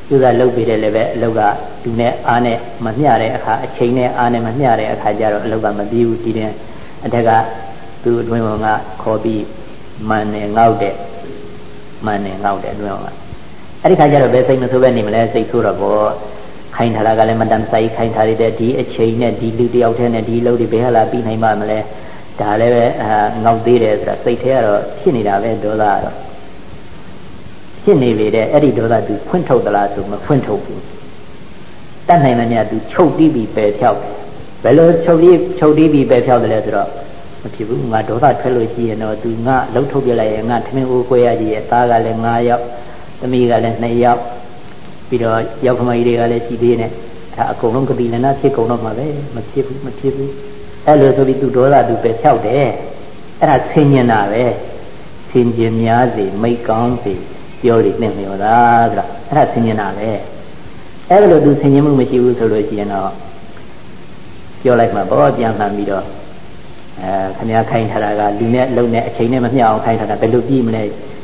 [SPEAKER 1] ကြိုးစားလုပ်ပြီးတယ်လည်းပဲအလုပ်ကသူနဲ့အားနဲ့မမျှတဲ့အခါအချိန်နဲ့အားနဲ့မမျှတဲ့အခါကျတော့အလုပ်ကမပြီးဘူးဒီတဲ့အထက်ကသူ့အတွင်းကခေါ်ပြီး မှန်နေငေါက်တဲ့မှန်နေငေါက်တဲ့အတွင်းကအဲ့ဒီခါကျတော့ဘယ်စိတ်မဆိုးပဲနေမလဲစိတ်ဆိုးတော့ဘောခိုင်းထားတာကလည်းမတန်ဆိုင်ခိုင်းထားရတဲ့ဒီအချိန်နဲ့ဒီလူတယောက်တည်းနဲ့ဒီအလုပ်တွေဘယ်ဟာလာပြီးနိုင်ပါမလဲဒါလည်းပဲအာငေါက်သေးတယ်ဆိုတာစိတ်ထဲကတော့ဖြစ်နေတာပဲဒေါသကတော့ဖြစ်နေလေတဲ့အဲ့ဒီဒေါသသူဖွင့်ထုတ်သလားဆိုမဖွင့်ထုတ်ဘူးတတ်နိုင်မှများသူချုပ်တီးပြီးပယ်ဖြောက်တယ်ဘယ်လိုချုပ်တီးချုပ်တီးပြီးပယ်ဖြောက်တယ်လဲဆိုတော့ မဖြစ်ဘူးငါဒေါသထွက်လို့ရှိရင်တော့သူငါလှုပ်ထုတ်ပြလိုက်ရင်ငါထမင်းအိုးခွဲရကြီးရဲ့သားကလည်း9ယောက်သမီးကလည်း2ယောက်ပြီးတော့ယောက်ခမကြီးတွေကလည်းရှိသေးတယ်ဒါအကုန်လုံးကတိလနာဖြစ်ကုန်တော့မှာပဲမဖြစ်ဘူးမဖြစ်ဘူးအဲ့လိုဆိုပြီးသူဒေါသသူပဲဖြောက်တယ်အဲ့ဒါဆင်ញင်တာပဲဆင်ញင်များစီမိတ်ကောင်းစီပြောလိမ့်နေရောလားဆိုတာအဲ့ဒါဆင်ញင်တာပဲအဲ့လိုသူဆင်ញင်မှုမရှိဘူးဆိုလို့ရှိရင်တော့ပြောလိုက်မှာဘောပြန်မှန်ပြီးတော့ အဲခမရခိုင်းထားတာကလူနဲ့လုံနဲ့အချိန်နဲ့မမျှအောင်ခိုင်းထားတာဘယ်လိုပြီးမလဲ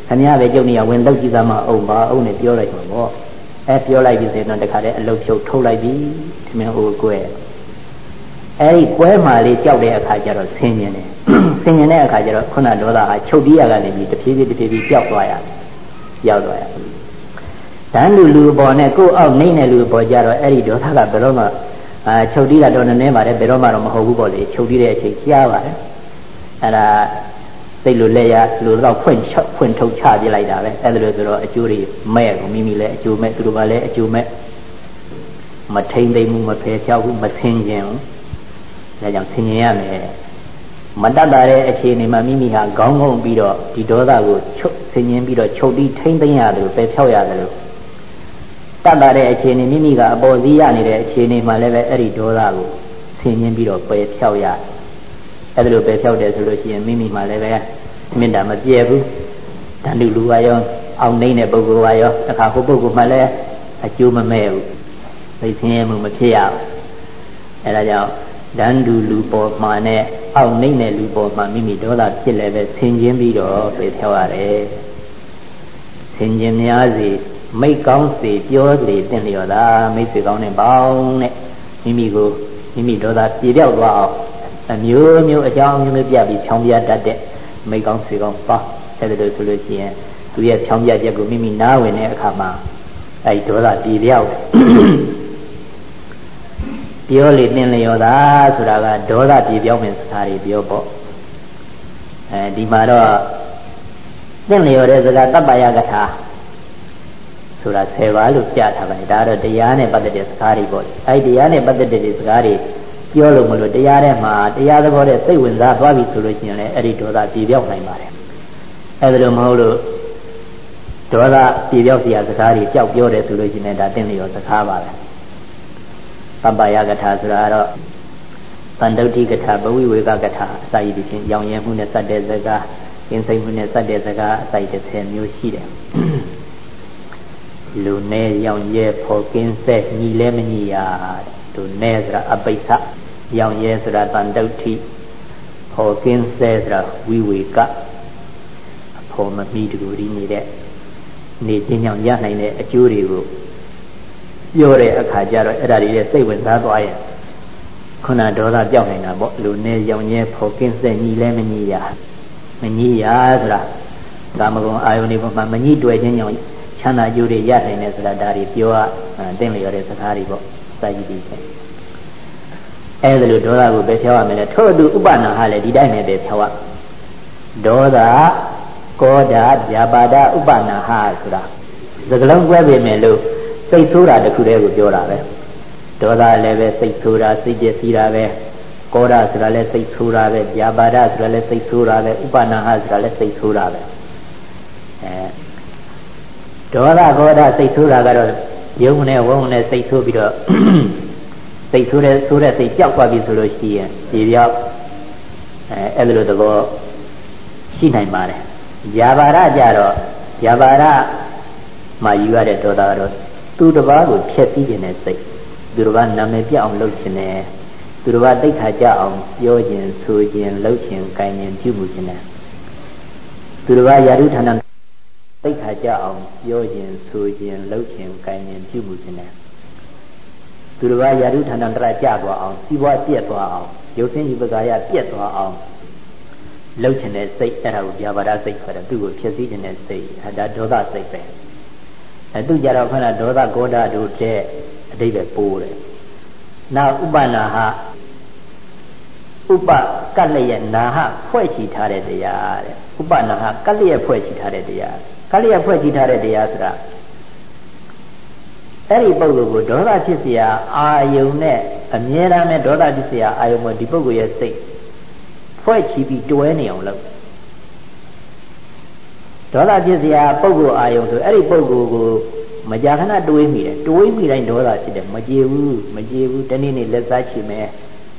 [SPEAKER 1] ခမရပဲကြုံနေရဝင်လောက်ကြည့်သားမှအုံပါအုံနဲ့ပြောလိုက်မှာပေါ့အဲပြောလိုက်ပြီဆိုရင်တော့တခါတည်းအလုတ်ဖြုတ်ထုတ်လိုက်ပြီထမင်းအိုးကွဲအဲဒီကွဲမှလေးကြောက်တဲ့အခါကျတော့ဆင်းញင်တယ်ဆင်းញင်တဲ့အခါကျတော့ခုနဒေါသဟာချုပ်တီးရကနေပြီးတဖြည်းဖြည်းတဖြည်းဖြည်းပျောက်သွားရတယ်ပျောက်သွားရတန်းလူလူပေါ်နဲ့ကိုယ်အောက်နှိမ့်တဲ့လူပေါ်ကြတော့အဲ့ဒီဒေါသကဘယ်တော့မှ အာချုပ်တီးတာတော့နည်းနည်းပါတယ်ဘယ်တော့မှတော့မဟုတ်ဘူးပေါ့လေချုပ်တီးတဲ့အချိန်ကြားပါတယ်အဲ့ဒါစိတ်လိုလက်ရလူတော့ဖွင့်ဖွင့်ထုတ်ချပြလိုက်တာပဲအဲ့ဒါလို့ဆိုတော့အကျိုးတွေမဲ့ကိုမိမိလည်းအကျိုးမဲ့သူတို့ကလည်းအကျိုးမဲ့မထိမ့်သိမ့်မှုမဖယ်ဖြောက်ဘူးမဆင်းခြင်းဒါကြောင့်ဆင်ញင်ရမယ်မတတ်တာတဲ့အခြေအနေမှာမိမိဟာခေါင်းငုံပြီးတော့ဒီဒေါသကိုချုပ်ဆင်ញင်ပြီးတော့ချုပ်ပြီးထိမ့်သိမ့်ရတယ်လို့ပယ်ဖြောက်ရတယ်လို့ တတ်တာတဲ့အခြေအနေမိမိကအပေါ်စီးရနေတဲ့အခြေအနေမှာလည်းပဲအဲ့ဒီဒေါသကိုဆင်ញင်ပြီးတော့ပယ်ဖြောက်ရအဲ့ဒါလိုပယ်ဖြောက်တယ်ဆိုလို့ရှိရင်မိမိမှာလည်းပဲမေတ္တာမပြည့်ဘူးတန်တုလူပါရောအောင်နှိမ့်တဲ့ပုဂ္ဂိုလ်ပါရောအခါဟိုပုဂ္ဂိုလ်မှလည်းအကျိုးမမဲ့ဘူးသိဆင်းရဲမှုမဖြစ်ရဘူးအဲဒါကြောင့်ဒန်းတူလူပေါ်မှာနဲ့အောက်နှိမ့်တဲ့လူပေါ်မှာမိမိဒေါသဖြစ်လည်းပဲဆင်ခြင်းပြီးတော့ပြေဖြောက်ရတယ်ဆင်ခြင်းများစီ မိတ်ကောင်းစီပြောစီတင့်လျော်တာမိတ်ဆွေကောင်းနဲ့ပေါင်းနဲ့မိမိကိုမိမိဒေါသပြေပြောက်သွားအောင်အမျိုးမျိုးအကြောင်းမျိုးမျိုးပြပြီးဖြောင်းပြတတ်တဲ့မိတ်ကောင်းဆွေကောင်းပေါင်းအဲ့ဒါလို့ဆိုလို့ရှိရင်သူရဲ့ဖြောင်းပြချက်ကိုမိမိနားဝင်တဲ့အခါမှာအဲ့ဒေါသပြေပြောက်ပြောလေတင်လျော်တာဆိုတာကဒေါသပြေပြောင်းမဲ့စကားတွေပြောပေါ့အဲဒီမှာတော့တင်လျော်တဲ့စကားတပ္ပယကထာ ဆိုတာ10ပါးလို့ကြားထားပါတယ်ဒါတော့တရားနဲ့ပတ်သက်တဲ့စကားတွေပေါ့အဲဒီတရားနဲ့ပတ်သက်တဲ့စကားတွေပြောလို့မလို့တရားထဲမှာတရားသဘောတဲ့စိတ်ဝင်စားသွားပြီဆိုလို့ရှိရင်လည်းအဲ့ဒီဒေါသပြေပြောက်နိုင်ပါတယ်အဲ့ဒါလို့မဟုတ်လို့ဒေါသပြေပြောက်စရာစကားတွေကြောက်ပြောတယ်ဆိုလို့ရှိရင်ဒါတင်လျော်စကားပါပဲပပယကထာဆိုတာကတော့တန်တုဋ္ဌိကထာဘဝိဝေကကထာအစာရည်ဖြင့်ရောင်ရဲမှုနဲ့စတဲ့စကားကျင်းစိတ်မှုနဲ့စတဲ့စကားအစာရည်30မျိုးရှိတယ် လူနဲ့ရောင်ရဲဖော်ကင်းဆက်ညီလဲမညီရလူနဲ့ဆိုတာအပိဿရောင်ရဲဆိုတာတန်တုဋ္ဌိဖော်ကင်းဆက်ဆိုတာဝိဝေကအဖော်မမီတကူရီနေတဲ့နေခြင်းကြောင့်ရနိုင်တဲ့အကျိုးတွေကိုပြောတဲ့အခါကျတော့အဲ့ဒါတွေနဲ့စိတ်ဝင်စားသွားရင်ခုနဒေါသပြောက်နေတာပေါ့လူနဲ့ရောင်ရဲဖော်ကင်းဆက်ညီလဲမညီရမညီရဆိုတာကာမဂုဏ်အာယုန်ဒီပေါ်မှာမညီတွေ့ခြင်းကြောင့် ချမ်းသာကြိုးတွေရနိုင်တယ်ဆိုတာဒါတွေပြောအသိလျော်တဲ့စကားတွေပေါ့စာကြည့်ပြီးခဲ့အဲ့ဒါလိုဒေါသကိုပဲဖြောရမယ်လေထို့အတူဥပနာဟာလည်းဒီတိုင်းနဲ့ပဲဖြောရဒေါသကောဓာဗျာပါဒဥပနာဟာဆိုတာစကလုံးကွဲပေမဲ့လို့စိတ်ဆိုးတာတခုတည်းကိုပြောတာပဲဒေါသလည်းပဲစိတ်ဆိုးတာစိတ်ကျစီတာပဲကောဓဆိုတာလည်းစိတ်ဆိုးတာပဲဗျာပါဒဆိုတာလည်းစိတ်ဆိုးတာပဲဥပနာဟဆိုတာလည်းစိတ်ဆိုးတာပဲအဲ ဒေါသကောဓစိတ်ဆိုးတာကတော့ယုံနဲ့ဝုံနဲ့စိတ်ဆိုးပြီးတော့စိတ်ဆိုးတဲ့ဆိုးတဲ့စိတ်ကြောက်သွားပြီဆိုလို့ရှိရင်ဒီပြောက်အဲအဲ့လိုသဘောရှိနိုင်ပါတယ်။ယာဘာရကြတော့ယာဘာရမှာယူရတဲ့ဒေါသကတော့သူတစ်ပါးကိုဖျက်ဆီးခြင်းနဲ့စိတ်သူတစ်ပါးနာမည်ပြအောင်လုပ်ခြင်းနဲ့သူတစ်ပါးတိတ်ခါကြအောင်ပြောခြင်းဆိုခြင်းလုပ်ခြင်းကိုင်ခြင်းပြုမှုခြင်းနဲ့သူတစ်ပါးယာရုဌာန တိတ်ခါကြအောင်ပြောခြင်းဆိုခြင်းလုပ်ခြင်းကိုင်ခြင်းပြုမှုခြင်းနဲ့သူတစ်ပါးယာရုဌာနတရကြသွားအောင်စီးပွားပြက်သွားအောင်ရုပ်ဆင်းယူပကာယပြက်သွားအောင်လှုပ်ခြင်းနဲ့စိတ်အဲ့ဒါကိုဗျာပါဒစိတ်ခေါ်တယ်သူ့ကိုဖြစ်စည်းခြင်းနဲ့စိတ်အဲဒါဒေါသစိတ်ပဲအဲသူကြတော့ခဏဒေါသကောဓာတို့တဲ့အတိတ်ပဲပိုးတယ်နောက်ဥပနာဟဥပကလျက်နာဟဖွဲ့ချီထားတဲ့တရားတဲ့ဥပနာဟကလျက်ဖွဲ့ချီထားတဲ့တရား ကလျက်ဖွဲ့ချီထားတဲ့တရားဆိုတာအဲ့ဒီပုဂ္ဂိုလ်ကိုဒေါသဖြစ်เสียအာယုံနဲ့အမြဲတမ်းနဲ့ဒေါသဖြစ်เสียအာယုံမှာဒီပုဂ္ဂိုလ်ရဲ့စိတ် ဖွဲ့ချီပြီးတွဲနေအောင်လုပ်ဒေါသဖြစ်စရာပုဂ္ဂိုလ်အာယုံဆိုအဲ့ဒီပုဂ္ဂိုလ်ကိုမကြာခဏတွေးမိတယ်တွေးမိတိုင်းဒေါသဖြစ်တယ်မကြည်ဘူးမကြည်ဘူးတနေ့နေ့လက်စားချီမယ်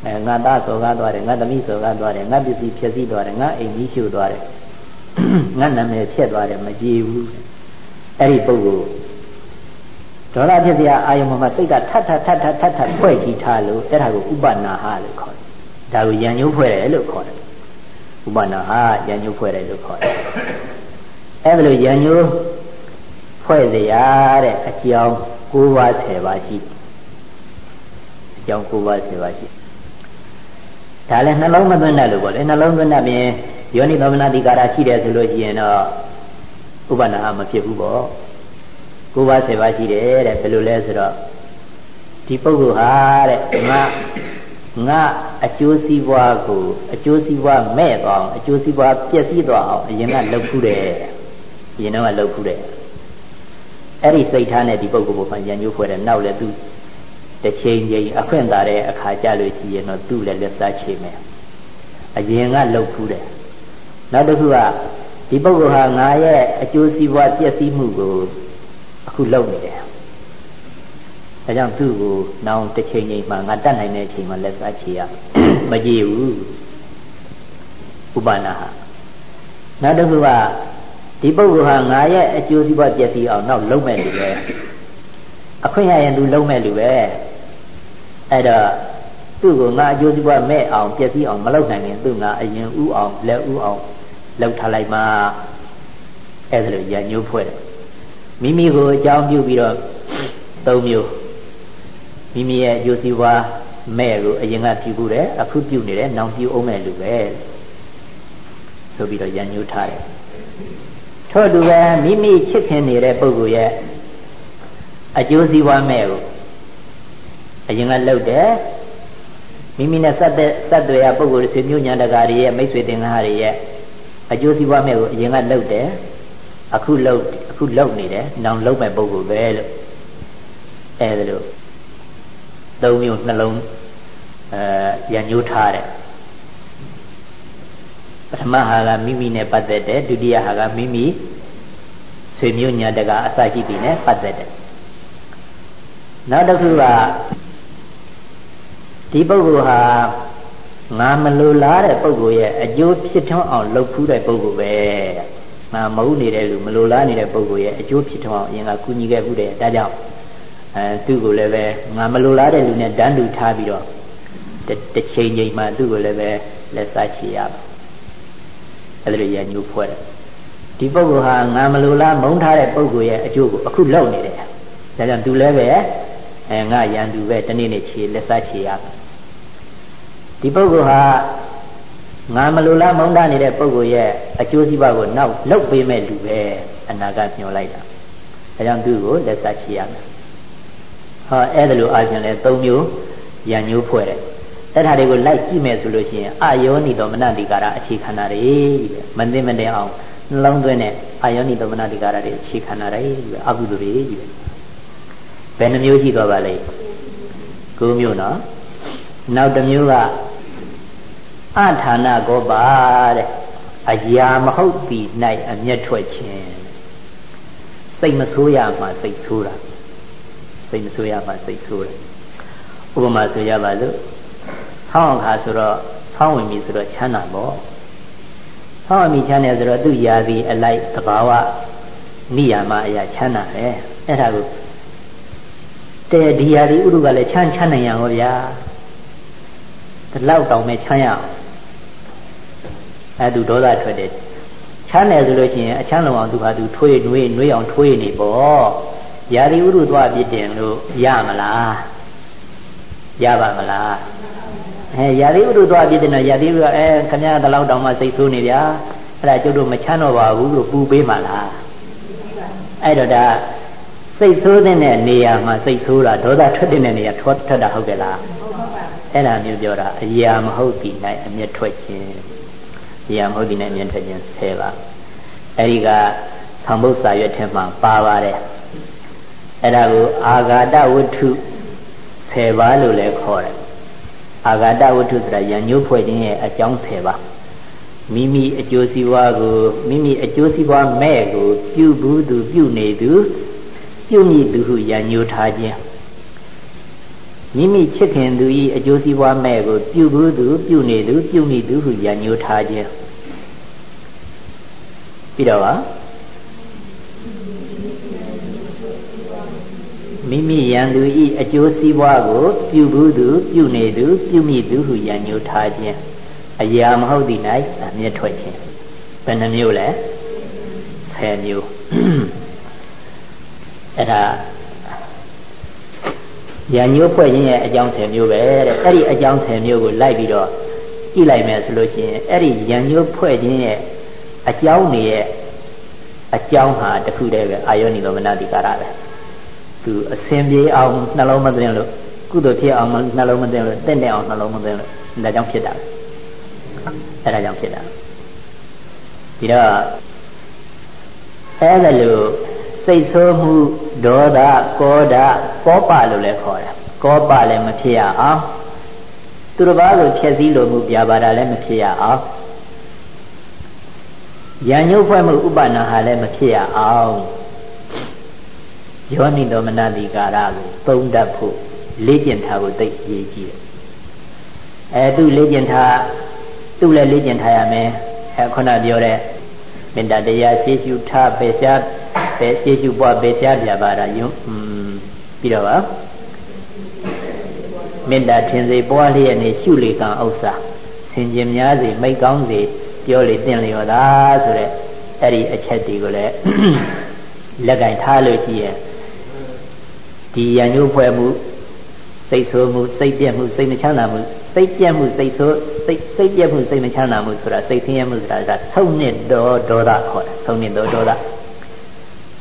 [SPEAKER 1] အဲငါသားစော်ကားသွားတယ်ငါသမီးစော်ကားသွားတယ်ငါပစ္စည်းဖြည့်ဆည်းသွားတယ်ငါအိမ်ကြီးရှုသွားတယ် ငါနာမည်ဖြတ်သွားတယ်မကြည်ဘူးအဲ့ဒီပုဂ္ဂိုလ်ဒေါသဖြစ်စရာအာယုံမှာစိတ်ကထထထထထထဖွဲ့ကြည့်ထားလို့အဲ့ဒါကိုဥပနာဟလို့ခေါ်တယ်ဒါကိုယဉ်ညိုးဖွဲ့တယ်လို့ခေါ်တယ်ဥပနာဟယဉ်ညိုးဖွဲ့တယ်လို့ခေါ်တယ်အဲ့ဒါလို့ယဉ်ညိုးဖွဲ့စရာတဲ့အကြောင်း၉ပါး10ပါးရှိအကြောင်း၉ပါး10ပါးရှိ ဒါလည်းနှလုံးမသွင်းတဲ့လို့ပေါ့လေနှလုံးသွင်းတဲ့ပြင်ယောနိသောမနတိကာရရှိတယ်ဆိုလို့ရှိရင်တော့ဥပနာမဖြစ်ဘူးပေါ့၉ပါး10ပါးရှိတယ်တဲ့ဘယ်လိုလဲဆိုတော့ဒီပုဂ္ဂိုလ်ဟာတဲ့ငါငါအကျိုးစီးပွားကိုအကျိုးစီးပွားမဲ့သွားအောင်အကျိုးစီးပွားပျက်စီးသွားအောင်အရင်ကလှုပ်ခုတယ်အရင်တော့လှုပ်ခုတယ်အဲ့ဒီစိတ်ထားနဲ့ဒီပုဂ္ဂိုလ်ကိုမှဉာဏ်ညှိုးဖွဲ့တယ်နောက်လည်းသူ တစ်ချိန်ချိန်အခွင့်သာတဲ့အခါကြလို့ရှိရင်တော့သူ့လည်းလက်စားချေမယ်အရင်ကလှုပ်ဖူးတယ်နောက်တစ်ခုကဒီပုဂ္ဂိုလ်ဟာငါရဲ့အကျိုးစီးပွားပျက်စီးမှုကိုအခုလုပ်နေတယ်ဒါကြောင့်သူ့ကိုနောင်တစ်ချိန်ချိန်မှငါတတ်နိုင်တဲ့အချိန်မှလက်စားချေရမကြည့်ဘူးဥပနာဟာနောက်တစ်ခုကဒီပုဂ္ဂိုလ်ဟာငါရဲ့အကျိုးစီးပွားပျက်စီးအောင်နောက်လုံးမဲ့လူပဲအခွင့်ရရင်သူလုံးမဲ့လူပဲ အဲ့တော့သူ့ကိုငါအကျိုးစီးပွားမဲ့အောင်ပျက်စီးအောင်မလုပ်နိုင်ရင်သူ့ငါအရင်ဥအောင်လက်ဥအောင်လောက်ထားလိုက်မှအဲ့ဒါလိုရညှိုးဖွဲ့တယ်မိမိကိုအကြောင်းပြုပြီးတော့သုံးမျိုးမိမိရဲ့အကျိုးစီးပွားမဲ့ကိုအရင်ကပြုဘူးတယ်အခုပြုနေတယ်နောင်ပြုအောင်မဲ့လူပဲဆိုပြီးတော့ရညှိုးထားတယ်ထို့တူပဲမိမိချစ်ခင်နေတဲ့ပုဂ္ဂိုလ်ရဲ့အကျိုးစီးပွားမဲ့ကို အရင်ကလှုပ်တယ်မိမိနဲ့စက်တဲ့စက်တွေရပုဂ္ဂိုလ်ဆွေမျိုးညာတကာတွေရဲ့မိတ်ဆွေတင်ကားတွေရဲ့အကျိုးစီးပွားမဲ့ကိုအရင်ကလှုပ်တယ်အခုလှုပ်အခုလှုပ်နေတယ်နောင်လှုပ်မဲ့ပုဂ္ဂိုလ်ပဲလို့အဲဒါလို့သုံးမျိုးနှလုံးအဲရညှိုးထားတယ်ပထမဟာကမိမိနဲ့ပတ်သက်တယ်ဒုတိယဟာကမိမိဆွေမျိုးညာတကအစရှိပြီနဲ့ပတ်သက်တယ်နောက်တစ်ခုက ဒီပုဂ္ဂိုလ်ဟာငါမလိုလားတဲ့ပုဂ္ဂိုလ်ရဲ့အကျိုးဖြစ်ထွန်းအောင်လုပ်ဖူးတဲ့ပုဂ္ဂိုလ်ပဲငါမဟုတ်နေတဲ့လူမလိုလားနေတဲ့ပုဂ္ဂိုလ်ရဲ့အကျိုးဖြစ်ထွန်းအောင်အရင်ကကူညီခဲ့ဖူးတယ်ဒါကြောင့်အဲသူ့ကိုလည်းပဲငါမလိုလားတဲ့လူနဲ့တန်းတူထားပြီးတော့တစ်ချိန်ချိန်မှသူ့ကိုလည်းပဲလက်စားချေရပါအဲ့ဒါလိုရညှိုးဖွဲ့တယ်ဒီပုဂ္ဂိုလ်ဟာငါမလိုလားမုန်းထားတဲ့ပုဂ္ဂိုလ်ရဲ့အကျိုးကိုအခုလုပ်နေတယ်ဒါကြောင့်သူလည်းပဲအဲငါရန်သူပဲတနေ့နေ့ခြေလက်စားခြေရ ဒီပုဂ္ဂိုလ်ဟာငါမလိုလားမုန်းထားနေတဲ့ပုဂ္ဂိုလ်ရဲ့အကျိုးစီးပွားကိုနောက်လုပ်ပေးမဲ့လူပဲအနာကညှိုလိုက်တာဒါကြောင့်သူ့ကိုလက်စားခြေရမယ်ဟောအဲ့ဒါလိုအားဖြင့်လဲ၃မျိုးရန်ညိုးဖွဲ့တယ်အဲ့ဒါတွေကိုလိုက်ကြည့်မယ်ဆိုလို့ရှိရင်အာယောနိသောမနတိကာရအခြေခန္ဓာတွေကြီးပဲမသိမတင်အောင်နှလုံးသွင်းတဲ့အာယောနိသောမနတိကာရတွေအခြေခန္ဓာတွေကြီးပဲအကုသိုလ်တွေကြီးပဲဘယ်နှမျိုးရှိသွားပါလဲ၉မျိုးနော်နောက်တစ်မျိုးက အဌာဏကောပါတဲ့အရာမဟုတ်ပြီ၌အမျက်ထွက်ခြင်းစိတ်မဆိုးရမှစိတ်ဆိုးတာစိတ်မဆိုးရမှစိတ်ဆိုးတယ်ဥပမာဆိုရပါစို့ဆောင်းအခါဆိုတော့ဆောင်းဝင်ပြီဆိုတော့ချမ်းသာပေါ့ဆောင်းဝင်ပြီချမ်းတယ်ဆိုတော့သူ့ယာစီအလိုက်သဘာဝနိယာမအရာချမ်းသာတယ်အဲ့ဒါကိုတဲ့ဒီယာစီဥဒုကလည်းချမ်းချမ်းနိုင်ရဟောဗျာဒီလောက်တောင်မဲ့ချမ်းရအောင် အဲ့သူဒေါသထွက်တယ်ချမ်းတယ်ဆိုလို့ရှိရင်အချမ်းလုံးအောင်သူဟာသူထွေးနှွေးနှွေးအောင်ထွေးနေပေါ့ယာရီဥဒုသွားပြစ်တင်လို့ရမလားရပါမလားအဲရာသီဥတုသွားပြည့်တဲ့ရာသီဥတုအဲခမရတလောက်တောင်မှစိတ်ဆိုးနေဗျာအဲ့ဒါကျုပ်တို့မချမ်းတော့ပါဘူးလို့ပူပေးမှလားအဲ့တော့ဒါစိတ်ဆိုးတဲ့နေရာမှာစိတ်ဆိုးတာဒေါသထွက်တဲ့နေရာထွက်ထွက်တာဟုတ်ကဲ့လားအဲ့ဒါမျိုးပြောတာအရာမဟုတ်ဒီ၌အမျက်ထွက်ခြင်း အရာမဟုတ်ဒီ၌အမျက်ထွက်ခြင်းဆဲပါအဲ့ဒီကသံဘုတ်စာရွက်ထဲမှာပါပါတယ်အဲ့ဒါကိုအာဂါတဝတ္ထု10ပါးလို့လည်းခေါ်တယ်အာဂါတဝတ္ထုဆိုတာယဉ်ညိုးဖွဲ့ခြင်းရဲ့အကြောင်း10ပါးမိမိအကျိုးစီးပွားကိုမိမိအကျိုးစီးပွားမဲ့ကို ပြုဘူးသူပြုနေသူပြုမိသူဟုရညိုထားခြင်း မိမိချစ်ခင်သူ၏အကျိုးစီးပွားမဲ့ကိုပြုဘူးသူပြုနေသူပြုမိသူဟုရညိုထားခြင်းပြီးတော့ပါမိမိရန်သူဤအကျိုးစီးပွားကို ပြုဘူးသူပြုနေသူပြုမိသူဟုရန်ညိုထားခြင်းအရာမဟုတ်သည့်၌အမျက်ထွက်ခြင်းဘယ်နှမျိုးလဲ10မျိုးအဲ့ဒါ ရန်ညိုဖွဲ့ခြင်းရဲ့အကြောင်း10မျိုးပဲတဲ့အဲ့ဒီအကြောင်း10မျိုးကိုလိုက်ပြီးတော့ကြည့်လိုက်မယ်ဆိုလို့ရှိရင်အဲ့ဒီရန်ညိုဖွဲ့ခြင်းရဲ့အကြောင်းတွေရဲ့အကြောင်းဟာတခုတည်းပဲအာယောနိလောမနတိကာရပဲသူအစဉ်ပြေအောင်နှလုံးမသွင်းလို့ကုသိုလ်ဖြစ်အောင်နှလုံးမသွင်းလို့တင့်တဲ့အောင်နှလုံးမသွင်းလို့ဒါကြောင့်ဖြစ်တာအဲဒါကြောင့်ဖြစ်တာဒီတော့အဲဒါလို့ စိတ်ဆိုးမှုဒေါသကောဒကောပလို့လည်းခေါ်တယ်ကောပလည်းမဖြစ်ရအောင်သူတစ်ပါးကိုဖြည့်ဆည်းလိုမှုပြပါတာလည်းမဖြစ်ရအောင်ရံညုတ်ဖွဲ့မှုဥပနာဟာလည်းမဖြစ်ရအောင်ယောနိတော်မနတိကာရကိုသုံးတတ်ဖို့လေ့ကျင့်ထားဖို့သိအရေးကြီးတယ်အဲသူလေ့ကျင့်ထားသူလည်းလေ့ကျင့်ထားရမယ်အဲခုနပြောတဲ့ မေတ္တာတရားရှေးရှုထားပေရှားပေရှေးရှုပွားပေရှားပြပါတာယုံပြီးတော့ပါမေတ္တာထင်စေပွားလျက်နေရှုလေကံဥစ္စာဆင်ခြင်များစေမိတ်ကောင်းစေပြောလေသင်လျော်သာဆိုတဲ့အဲ့ဒီအချက်တွေကိုလည်းလက်ကင်ထားလို့ရှိရင်ဒီရံညှိုးဖွဲ့မှုစိတ်ဆိုးမှုစိတ်ပြက်မှုစိတ်မချမ်းသာမှု စိတ်ပြက်မှုစိတ်ဆိုးစိတ်စိတ်ပြက်မှုစိတ်မချမ်းသာမှုဆိုတာစိတ်ဆင်းရဲမှုဆိုတာကဆုံးနှစ်တော်ဒေါသခေါ်တယ်ဆုံးနှစ်တော်ဒေါသ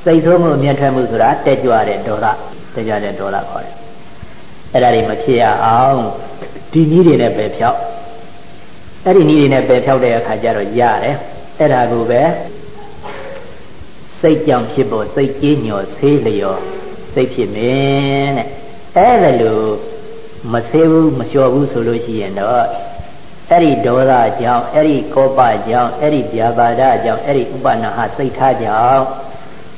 [SPEAKER 1] စိတ်ဆိုးမှုအမျက်ထွက်မှုဆိုတာတက်ကြွတဲ့ဒေါသတက်ကြွတဲ့ဒေါသခေါ်တယ်အဲ့ဒါတွေမဖြစ်ရအောင်ဒီနည်းတွေနဲ့ပဲဖြောက်အဲ့ဒီနည်းတွေနဲ့ပဲဖြောက်တဲ့အခါကျတော့ရတယ်အဲ့ဒါကိုပဲစိတ်ကြောင့်ဖြစ်ပေါ်စိတ်ကြီးညော်ဆေးလျော်စိတ်ဖြစ်မယ်တဲ့အဲ့ဒါလို့ မဆေးဘူးမလျှော်ဘူးဆိုလို့ရှိရင်တော့အဲ့ဒီဒေါသကြောင့်အဲ့ဒီကောပကြောင့်အဲ့ဒီဗျာပါဒကြောင့်အဲ့ဒီဥပနာဟစိတ်ထားကြောင့်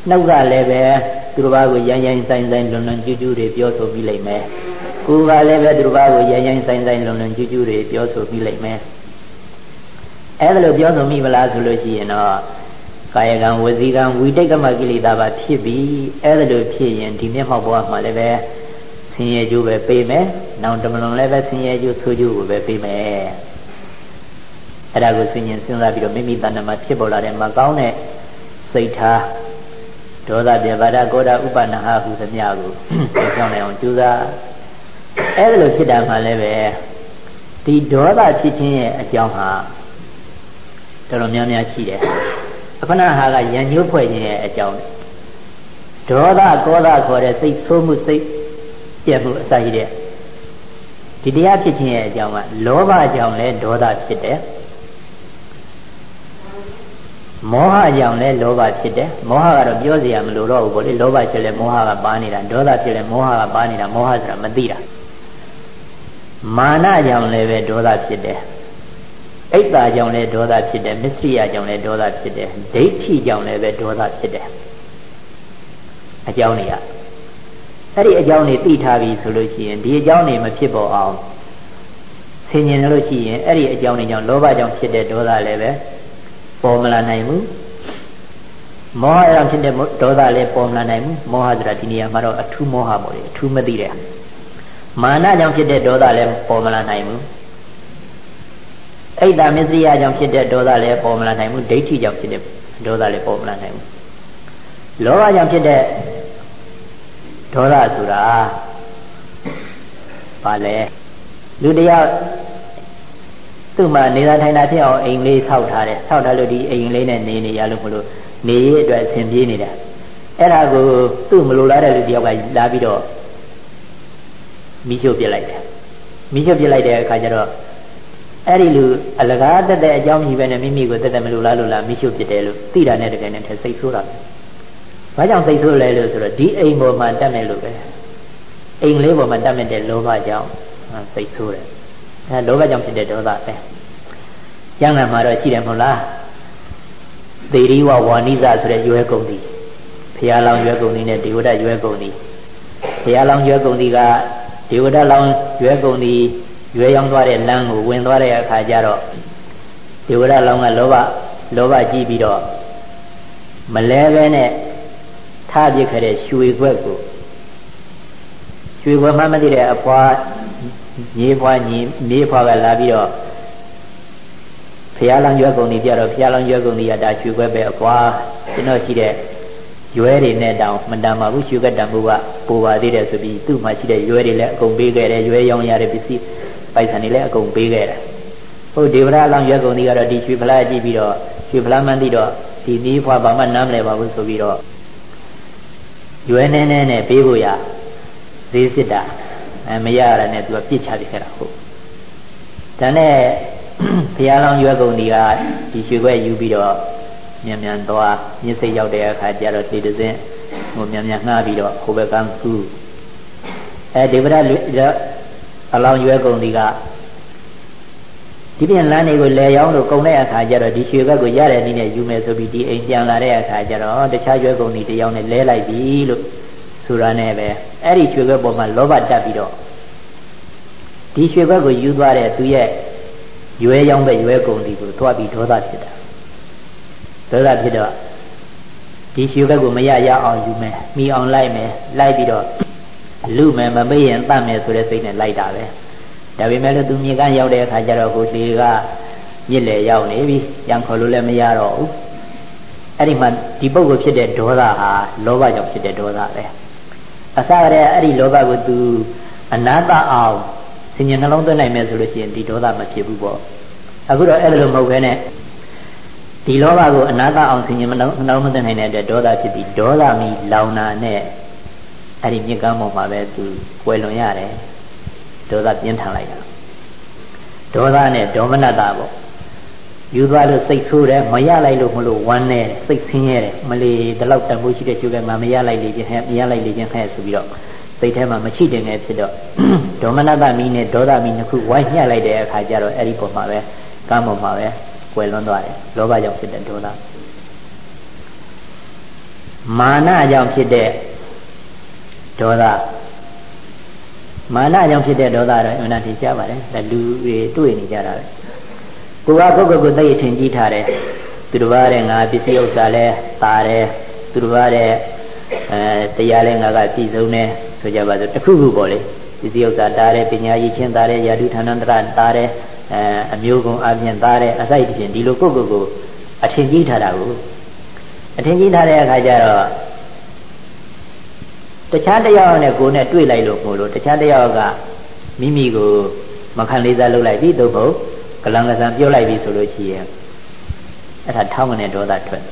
[SPEAKER 1] နှုတ်ကလည်းပဲသူတစ်ပါးကိုရန်ရန်ဆိုင်ဆိုင်လွန်လွန်ကျူးကျူးတွေပြောဆိုပြီးလိမ့်မယ်ကိုယ်ကလည်းပဲသူတစ်ပါးကိုရန်ရန်ဆိုင်ဆိုင်လွန်လွန်ကျူးကျူးတွေပြောဆိုပြီးလိမ့်မယ်အဲ့ဒါလို့ပြောဆိုမိမလားဆိုလို့ရှိရင်တော့ကာယကံဝစီကံဝိတိတ်ကမကိလေသာပါဖြစ်ပြီးအဲ့ဒါလိုဖြစ်ရင်ဒီမျက်မှောက်ဘဝမှာလည်းပဲ ဆင်းရဲကျိုးပဲပေးမယ်။နောက်တမလွန်လည်းပဲဆင်းရဲကျိုးဆိုးကျိုးကိုပဲပေးမယ်။အဲ့ဒါကိုစဉ်းကျင်စဉ်းစားပြီးတော့မိမိတဏ္ဍမှာဖြစ်ပေါ်လာတဲ့မကောင်းတဲ့စိတ်ထားဒေါသပြေပါဒကောဒဥပနာဟဟုသမျှကိုကြောက်နိုင်အောင်ကြိုးစားအဲ့ဒါလိုဖြစ်တာမှလည်းပဲဒီဒေါသဖြစ်ခြင်းရဲ့အကြောင်းဟာတော်တော်များများရှိတယ်ခဏဟာကရံညှိုးဖွဲ့ခြင်းရဲ့အကြောင်းဒေါသကောသခေါ်တဲ့စိတ်ဆိုးမှုစိတ် ပြက်မှုအစရှိတဲ့ဒီတရားဖြစ်ခြင်းရဲ့အကြောင်းကလောဘကြောင့်လဲဒေါသဖြစ်တယ်မောဟကြောင့်လဲလောဘဖြစ်တယ်မောဟကတော့ပြောစရာမလိုတော့ဘူးဗောလေလောဘဖြစ်လဲမောဟကပါနေတာဒေါသဖြစ်လဲမောဟကပါနေတာမောဟဆိုတာမသိတာမာနကြောင့်လည်းပဲဒေါသဖြစ်တယ်အိတ်တာကြောင့်လည်းဒေါသဖြစ်တယ်မစ္စရိယကြောင့်လည်းဒေါသဖြစ်တယ်ဒိဋ္ဌိကြောင့်လည်းပဲဒေါသဖြစ်တယ်အကြောင်းတွေက အဲ့ဒီအကြောင်းတွေသိထားပြီဆိုလို့ရှိရင်ဒီအကြောင်းတွေမဖြစ်ပေါ်အောင်ဆင်ញင်လို့ရှိရင်အဲ့ဒီအကြောင်းတွေကြောင့်လောဘကြောင့်ဖြစ်တဲ့ဒေါသလည်းပဲပေါ်မလာနိုင်ဘူးမောဟကြောင့်ဖြစ်တဲ့ဒေါသလည်းပေါ်မလာနိုင်ဘူးမောဟဆိုတာဒီနေရာမှာတော့အထူးမောဟပေါ့လေအထူးမသိတဲ့မာနကြောင့်ဖြစ်တဲ့ဒေါသလည်းပေါ်မလာနိုင်ဘူးအိတ်တာမစ္စရိယကြောင့်ဖြစ်တဲ့ဒေါသလည်းပေါ်မလာနိုင်ဘူးဒိဋ္ဌိကြောင့်ဖြစ်တဲ့ဒေါသလည်းပေါ်မလာနိုင်ဘူးလောဘကြောင့်ဖြစ်တဲ့ ဒေါသဆိုတာဘာလဲလူတယောက်သူ့မှာနေသာထိုင်တာဖြစ်အောင်အိမ်လေးဆောက်ထားတယ်ဆောက်ထားလို့ဒီအိမ်လေးနဲ့နေနေရလို့မလို့နေရအတွက်အဆင်ပြေနေတာအဲ့ဒါကိုသူ့မလိုလားတဲ့လူတယောက်ကလာပြီးတော့မိရှို့ပြစ်လိုက်တယ်မိရှို့ပြစ်လိုက်တဲ့အခါကျတော့အဲ့ဒီလူအလကားတက်တဲ့အကြောင်းကြီးပဲနဲ့မိမိကိုတက်တက်မလို့လားလို့လားမိရှုပြစ်တယ်လို့သိတာနဲ့တကယ်နဲ့ထစိတ်ဆိုးတာပဲ။ ဘာကြောင့်စိတ်ဆိုးလဲလို့ဆိုတော့ဒီအိမ်ပေါ်မှာတက်မယ်လို့ပဲ။အိမ်လေးပေါ်မှာတက်မဲ့တဲ့လောဘကြောင့်စိတ်ဆိုးတယ်။အဲလောဘကြောင့်ဖြစ်တဲ့ဒေါသပဲ။ကျမ်းဂန်မှာတော့ရှိတယ်မဟုတ်လားသေရိဝဝါနိဇဆိုတဲ့ရွယ်ကုန်သည်ဖရာလောင်ရွယ်ကုန်သည်နဲ့ဒေဝဒရွယ်ကုန်သည်ဖရာလောင်ရွယ်ကုန်သည်ကဒေဝဒလောင်ရွယ်ကုန်သည်ရွယ်ရောက်သွားတဲ့လမ်းကိုဝင်သွားတဲ့အခါကျတော့ဒေဝဒလောင်ကလောဘလောဘကြည့်ပြီးတော့မလဲပဲနဲ့ ထားပြခဲ့တဲ့ရွှေခွက်ကိုရွှေခွက်မှမသိတဲ့အဖွာညီဖွာညီမြေဖွာကလာပြီးတော့ဖျားလောင်ရွက်ကုန်ဒီပြတော့ဖျားလောင်ရွက်ကုန်ဒီကဒါရွှေခွက်ပဲအဖွာကျွန်တော်ရှိတဲ့ရွဲတွေနဲ့တောင်မတန်ပါဘူးရွှေကတံမှုကပိုပါသေးတယ်ဆိုပြီးသူ့မှာရှိတဲ့ရွဲတွေလည်းအကုန်ပေးခဲ့တယ်ရွဲရောင်းရတဲ့ပစ္စည်းပိုက်ဆံတွေလည်းအကုန်ပေးခဲ့တယ်ဟုတ်ဒေဝရအလောင်းရွက်ကုန်ဒီကတော့ဒီရွှေဖလားကြည့်ပြီးတော့ရွှေဖလားမှန်းသိတော့ဒီဒီဖွာဘာမှနားမလဲပါဘူးဆိုပြီးတော့ ရွယ်နေနေနဲ့ပေးဖို့ရသေးစစ်တာအဲမရရတဲ့နဲ့သူကပြစ်ချလိုက်ခဲ့တာဟုတ်ဒါနဲ့ဘုရားလောင်းရွယ်ကုန်ဒီကဒီရွှေခွဲယူပြီးတော့မြန်မြန်သွားမြစ်စိတ်ရောက်တဲ့အခါကျတော့ဒီတစင်းဟိုမြန်မြန်ငှားပြီးတော့ဟိုဘက်ကန်းကူအဲဒီဗရအလောင်းရွယ်ကုန်ဒီက ဒီပြင်လမ်းတွေကိုလဲရောင်းလို့ကုန်တဲ့အခါကျတော့ဒီရွှေဘက်ကိုရတဲ့နည်းနဲ့ယူမယ်ဆိုပြီးဒီအိမ်ပြန်လာတဲ့အခါကျတော့တခြားရွယ်ကုန်ဒီတယောက်နဲ့လဲလိုက်ပြီလို့ဆိုတာနဲ့ပဲအဲ့ဒီရွှေဘက်ပေါ်မှာလောဘတက်ပြီးတော့ဒီရွှေဘက်ကိုယူသွားတဲ့သူရဲ့ရွယ်ရောင်းတဲ့ရွယ်ကုန်ဒီကိုသွားပြီးဒေါသဖြစ်တာဒေါသဖြစ်တော့ဒီရွှေဘက်ကိုမရရအောင်ယူမယ်မိအောင်လိုက်မယ်လိုက်ပြီးတော့လူမယ်မမေ့ရင်တတ်မယ်ဆိုတဲ့စိတ်နဲ့လိုက်တာပဲ ဒါပေမဲ့လို့သူမြေကန်းရောက်တဲ့အခါကျတော့ဟိုလေကမြစ်လေရောက်နေပြီပြန်ခေါ်လို့လည်းမရတော့ဘူးအဲ့ဒီမှာဒီပုဂ္ဂိုလ်ဖြစ်တဲ့ဒေါသဟာလောဘကြောင့်ဖြစ်တဲ့ဒေါသပဲအစကတည်းကအဲ့ဒီလောဘကိုသူအနာတအောင်ဆင်ញနှလုံးသွင်းနိုင်မယ်ဆိုလို့ရှိရင်ဒီဒေါသမဖြစ်ဘူးပေါ့အခုတော့အဲ့လိုမဟုတ်ဘဲနဲ့ဒီလောဘကိုအနာတအောင်ဆင်ញနှလုံးမသွင်းနိုင်တဲ့အတွက်ဒေါသဖြစ်ပြီးဒေါသမီလောင်နာနဲ့အဲ့ဒီမြစ်ကမ်းပေါ်မှာပဲသူကွယ်လွန်ရတယ် ဒေါသပြင်းထန်လိုက်တာဒေါသနဲ့ဒေါမနတာပေါ့ယူသွားလို့စိတ်ဆိုးတယ်မရလိုက်လို့မလို့ဝမ်းနေတယ်စိတ်ဆင်းရဲတယ်မလီဒီလောက်တန်ဖိုးရှိတဲ့ကျုပ်ကမှမရလိုက်လေခြင်းဟဲ့မရလိုက်လေခြင်းဟဲ့ဆိုပြီးတော့စိတ်ထဲမှာမချိတင်နေဖြစ်တော့ဒေါမနတမီနဲ့ဒေါသမီနှစ်ခုဝိုင်းညှက်လိုက်တဲ့အခါကျတော့အဲ့ဒီပုံမှာပဲကမ်းပုံမှာပဲကွယ်လွန်သွားတယ်လောဘကြောင့်ဖြစ်တဲ့ဒေါသမာနကြောင့်ဖြစ်တဲ့ဒေါသ မာနကြောင့်ဖြစ်တဲ့ဒေါသတော့အမှန်တရားကြားပါတယ်ဒါလူတွေတွေ့နေကြတာပဲကိုကကိုယ့်ကိုယ်ကိုသိအထင်ကြီးထားတယ်သူတစ်ပါးတဲ့ငါပစ္စည်းဥစ္စာလဲတာတယ်သူတစ်ပါးတဲ့အဲတရားလဲငါကပြည်စုံတယ်ဆိုကြပါစို့တစ်ခုခုပေါ့လေပစ္စည်းဥစ္စာတာတယ်ပညာရည်ချင်းတာတယ်ယာတုဌာနန္တရတာတယ်အဲအမျိုးကုံအပြင်တာတယ်အစိုက်တပြင်ဒီလိုကိုယ့်ကိုယ်ကိုအထင်ကြီးထားတာကိုအထင်ကြီးထားတဲ့အခါကျတော့ တခြားတယောက်နဲ့ကိုယ်နဲ့တွေ့လိုက်လို့မို့လို့တခြားတယောက်ကမိမိကိုမခံလေးစားလုပ်လိုက်ပြီသို့မဟုတ်ကလန်ကဆန်ပြောလိုက်ပြီဆိုလို့ရှိရင်အဲ့ဒါထောင်းကနေဒေါသထွက်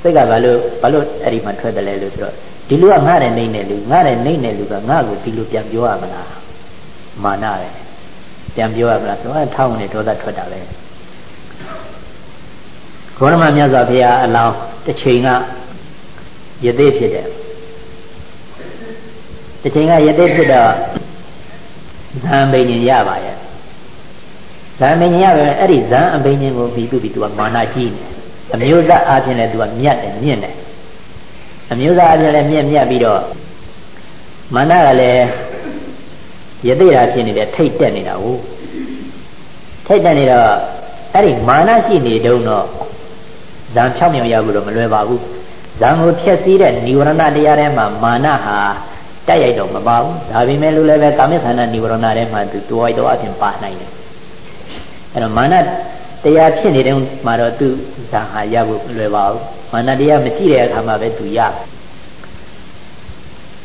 [SPEAKER 1] စိတ်ကဘာလို့ဘာလို့အဲ့ဒီမှာထွက်တယ်လဲလို့ဆိုတော့ဒီလူကငါ့တဲ့နေနေလူငါ့တဲ့နေနေလူကငါ့ကိုဒီလိုပြန်ပြောရမလားမာနပဲပြန်ပြောရမလားဆိုတော့ထောင်းကနေဒေါသထွက်တာပဲဂေါရမမြတ်စွာဘုရားအလောင်းတစ်ချိန်ကယသိဖြစ်တယ် တစ်ချိန်ကယသိဖြစ်တော့ဇံပိန်ရင်ရပါရဲ့ဇံပိန်ရင်ရပါရဲ့အဲ့ဒီဇံအပိန်ရင်ကိုပြီးသူပြီးသူကမာနကြီးနေအမျိုးသားအားဖြင့်လည်းသူကမြတ်တယ်မြင့်တယ်အမျိုးသားအားဖြင့်လည်းမြင့်မြတ်ပြီးတော့မာနကလည်းယသိတာဖြစ်နေတယ်ထိတ်တက်နေတာဟုတ်ထိတ်တက်နေတော့အဲ့ဒီမာနရှိနေတုံးတော့ဇံ6မြောင်ရဖို့တော့မလွယ်ပါဘူးဇံကိုဖြည့်စည်းတဲ့និဝရဏတရားထဲမှာမာနဟာ တိုက်ရိုက်တော့မပါဘူးဒါပေမဲ့လို့လည်းပဲကာမိသန္တာនិဝရဏထဲမှာသူတွိုက်တော့အပြင်ပါနိုင်တယ်အဲ့တော့မာနတရားဖြစ်နေတဲ့မှာတော့သူဇာဟာရဖို့မလွယ်ပါဘူးမာနတရားမရှိတဲ့အခါမှာပဲသူရ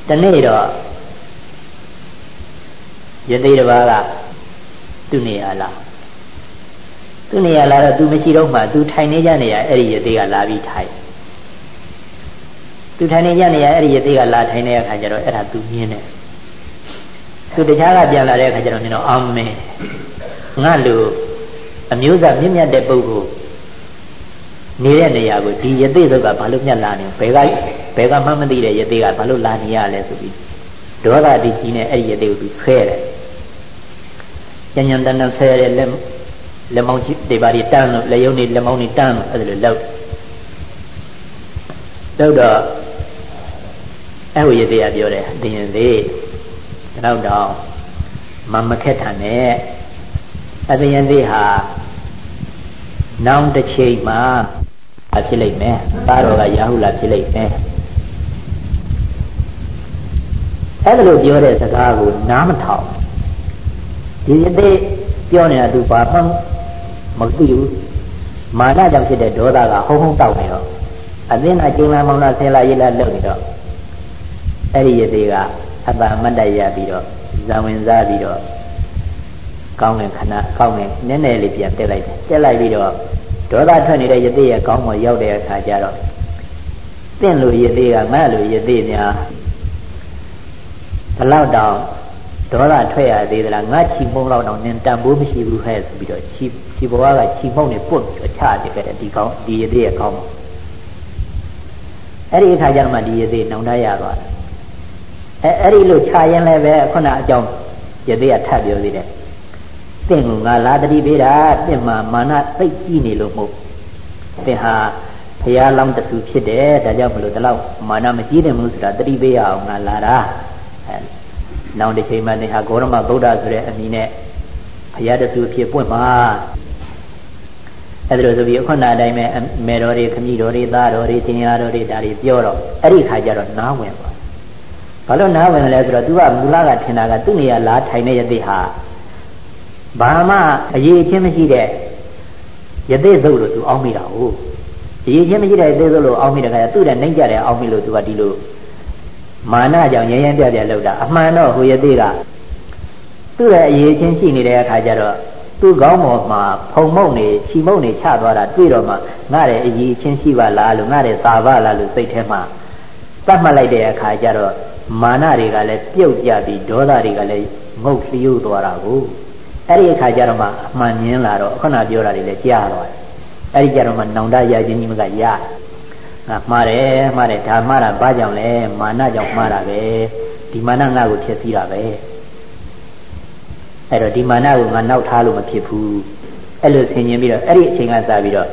[SPEAKER 1] တနေ့တော့ယသိတပါးကသူ့နေရာလားသူ့နေရာလာတော့ तू မရှိတော့မှ तू ထိုင်နေကြနေရအဲ့ဒီယသိကလာပြီးထိုင် သူထိုင်နေကြနေရအဲ့ဒီယသိကလာထိုင်တဲ့အခါကျတော့အဲ့ဒါသူမြင်တယ်သူတခြားကပြန်လာတဲ့အခါကျတော့မြင်တော့အောင်မင်းငါလူအမျိုးသားမြင့်မြတ်တဲ့ပုဂ္ဂိုလ်နေတဲ့နေရာကိုဒီယသိသုတ်ကဘာလို့မြတ်လာနေဘယ်ကဘယ်ကမှမသိတဲ့ယသိကဘာလို့လာနေရလဲဆိုပြီးဒေါသတိကြီးနဲ့အဲ့ဒီယသိကိုသူဆွဲတယ်ညဉ့်ညံတန်တန်ဆွဲတယ်လက်လက်မောင်းတွေပါတွေတန်းလို့လက်ရုံးတွေလက်မောင်းတွေတန်းလို့အဲ့ဒါလိုလောက်လောက်တော့ အဲ့ဝိယသေးကပြောတယ်အတင်သေးတော့တော့မမခက်ထန်နဲ့အတင်သေးဟာနောင်တစ်ချိန်မှာဖြစ်လိမ့်မယ်သားတော်ကရာဟုလာဖြစ်လိမ့်မယ်အဲ့ဒါလိုပြောတဲ့စကားကိုနားမထောင်ဒီယသိပြောနေတာသူဘာမှမသိဘူးမာနကြောင့်ဖြစ်တဲ့ဒေါသကဟုံးဟုံးတောက်နေတော့အသင်းအကျဉ်းလာမောင်းလာဆင်းလာရေးလာလုပ်နေတော့ အဲ့ဒီယသိကအတ္တမတ္တရပြီးတော့ဇံဝင်စားပြီးတော့ကောင်းငင်ခဏကောင်းငင်နည်းနည်းလေးပြန်တက်လိုက်တယ်တက်လိုက်ပြီးတော့ဒေါသထွက်နေတဲ့ယသိရဲ့ကောင်းမရောက်တဲ့အခါကျတော့တင့်လူယသိကငါ့လူယသိများဘလောက်တောင်ဒေါသထွက်ရသေးသလားငါချီမုံလောက်တောင်နင်တန်ဖိုးမရှိဘူးဟဲ့ဆိုပြီးတော့ချီချီဘဝကချီမုံနေပုတ်ပြီးချတယ်ခဲ့တယ်ဒီကောင်းဒီယသိရဲ့ကောင်းမအဲ့ဒီအခါကျတော့မှဒီယသိနောင်တရသွားတယ် အဲအဲ့ဒီလိုခြာရင်လည်းပဲခုနအကြောင်းယသိကထပ်ပြောသေးတယ်တင့်ကငါလာတတိပေးတာတင့်မှာမာနသိပ်ကြီးနေလို့မဟုတ်တင့်ဟာဘုရားလောင်းတဆူဖြစ်တယ်ဒါကြောင့်မလို့ဒီလောက်မာနမကြီးတယ်ဘူးဆိုတာတတိပေးရအောင်ငါလာတာအဲနောက်တစ်ချိန်မှနေဟာဂေါရမဗုဒ္ဓဆိုတဲ့အမည်နဲ့ဘုရားတဆူဖြစ်ပွင့်မှာအဲ့ဒါလို့ဆိုပြီးခုနအတိုင်းပဲမေတော်တွေခမည်းတော်တွေသားတော်တွေတင်ရတော်တွေဒါတွေပြောတော့အဲ့ဒီခါကျတော့နားဝင်သွား ဘာလို့နားဝင်လဲဆိုတော့ तू ကမူလကထင်တာကသူ့နေရာလာထိုင်တဲ့ယသိဟာဘာမှအရေးချင်းမရှိတဲ့ယသိစုပ်လို့ तू အောင်းမိတာဟုတ်အရေးချင်းမရှိတဲ့ယသိစုပ်လို့အောင်းမိတဲ့ခါကျသူ့တဲ့နှိမ့်ကြတယ်အောင်းမိလို့ तू ကဒီလိုမာနကြောင့်ရရင်ပြပြလောက်တာအမှန်တော့ဟိုယသိကသူ့ရဲ့အရေးချင်းရှိနေတဲ့အခါကျတော့သူ့ကောင်းပေါ်မှာဖုံမုံနေချီမုံနေချသွားတာတွေ့တော့မှငါရဲ့အရေးချင်းရှိပါလားလို့ငါရဲ့သာပါလားလို့စိတ်ထဲမှာတတ်မှတ်လိုက်တဲ့အခါကျတော့ မာနတွေကလည်းပြုတ်ကြပြီးဒေါသတွေကလည်းငုတ်လျို့သွားတာကိုအဲ့ဒီအခါကျတော့မှအမှန်မြင်လာတော့ခုနပြောတာတွေလည်းကြားသွားတယ်အဲ့ဒီကျတော့မှနောင်တရခြင်းကြီးမကရငါမှားတယ်မှားတယ်ဒါမှားတာဘာကြောင့်လဲမာနကြောင့်မှားတာပဲဒီမာနငါ့ကိုဖြစ်စည်းတာပဲအဲ့တော့ဒီမာနကိုငါနောက်ထားလို့မဖြစ်ဘူးအဲ့လိုဆင်ញင်ပြီးတော့အဲ့ဒီအချိန်ကစပြီးတော့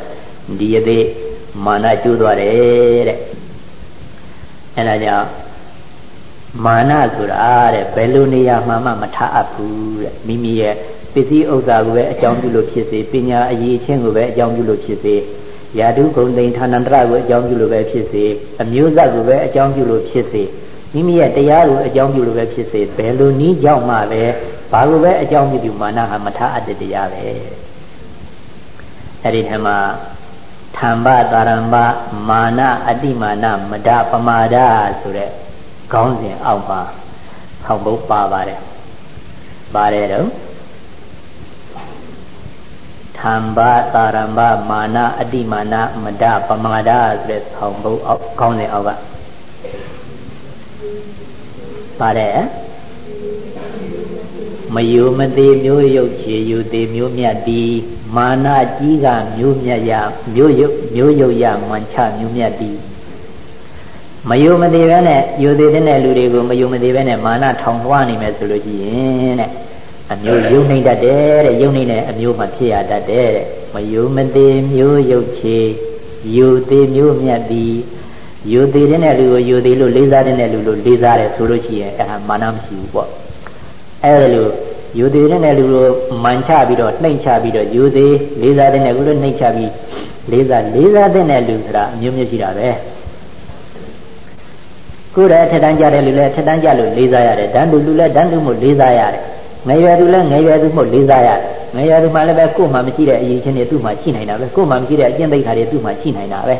[SPEAKER 1] ဒီရသေးမာနကျိုးသွားတယ်တဲ့အဲ့ဒါကြောင့် မာနဆိုတာတဲ့ဘယ်လိုနေရာမှမှမထားအပ်ဘူးတဲ့မိမိရဲ့ပစ္စည်းဥစ္စာကိုပဲအကြောင်းပြုလို့ဖြစ်စေပညာအရေးချင်းကိုပဲအကြောင်းပြုလို့ဖြစ်စေယာတုဂုံသိဌာနန္တရကိုအကြောင်းပြုလို့ပဲဖြစ်စေအမျိုးသက်ကိုပဲအကြောင်းပြုလို့ဖြစ်စေမိမိရဲ့တရားကိုအကြောင်းပြုလို့ပဲဖြစ်စေဘယ်လိုနည်းကြောင့်မှပဲဘာကိုပဲအကြောင်းပြုပြီးမာနဟာမထားအပ်တဲ့တရားပဲအဲ့ဒီထဲမှာသံဘတာရံဘမာနအတိမာနမဒပမာဒဆိုတဲ့ ခေါင်းစဉ်အောက်မှာဆောင်းဖို့ပါပါတယ်ပါတယ်တော့သံဘာတာရမမာနအတိမာနမဒပမာဒဆိုတဲ့ဆောင်းဖို့အောက်ခေါင်းစဉ်အောက်ကပါတယ်မယုမသေးမျိုးရုပ်ချေယူသေးမျိုးမြတ်ဒီမာနကြီးကမျိုးမြတ်ရမျိုးရုပ်မျိုးရုပ်ရမှန်ချမျိုးမြတ်ဒီ မယုံမသေးပဲနဲ့ယူသေးတဲ့လူတွေကိုမယုံမသေးပဲနဲ့မာနထောင်လွှားနေမယ်ဆိုလို့ရှိရင်တဲ့အမျိုးယုံနေတတ်တယ်တဲ့ယုံနေတဲ့အမျိုးမှဖြစ်ရတတ်တယ်တဲ့မယုံမသေးမျိုးရုပ်ချေယူသေးမျိုးမြတ်သည်ယူသေးတဲ့လူကိုယူသေးလို့လေးစားတဲ့လူလို့လေးစားတယ်ဆိုလို့ရှိရင်အဲ့ဒါမာနမရှိဘူးပေါ့အဲ့ဒါလို့ယူသေးတဲ့လူကိုမှန်ချပြီးတော့နှိမ့်ချပြီးတော့ယူသေးလေးစားတဲ့လူကိုနှိမ့်ချပြီးလေးစားလေးစားတဲ့လူဆိုတာအမျိုးမျိုးရှိတာပဲ ကိုယ်တည်းထက်တန်းကြတဲ့လူလည်းထက်တန်းကြလို့လေးစားရတယ်ဓာတ်လူလူလည်းဓာတ်လူမို့လေးစားရတယ်ငယ်ရွယ်သူလည်းငယ်ရွယ်သူမို့လေးစားရတယ်ငယ်ရွယ်သူမှလည်းပဲကိုယ်မှမရှိတဲ့အရေးချင်းတွေသူ့မှာရှိနိုင်တာပဲကိုယ်မှမရှိတဲ့အကျင့်သိက္ခာတွေသူ့မှာရှိနိုင်တာပဲ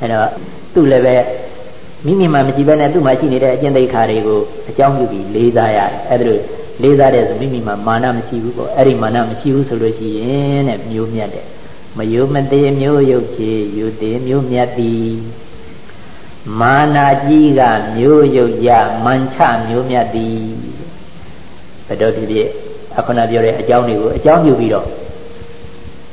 [SPEAKER 1] အဲတော့သူ့လည်းပဲမိမိမှမရှိဘဲနဲ့သူ့မှာရှိနေတဲ့အကျင့်သိက္ခာတွေကိုအကြောင်းပြုပြီးလေးစားရတယ်အဲဒါလို့လေးစားတဲ့ဆိုမိမိမှာမာနမရှိဘူးပေါ့အဲ့ဒီမာနမရှိဘူးဆိုလို့ရှိရင်တဲ့မျိုးမြတ်တဲ့မယုံမသေးမျိုးရုပ်ချေယူသေးမျိုးမြတ်သည် မာနာကြီးကမျိုးရုပ်ရမန်ချမျိုးမြတ်သည်ဘယ်တော့ဖြစ်ဖြစ်အခုနပြောတဲ့အကြောင်းတွေကိုအကြောင်းပြုပြီးတော့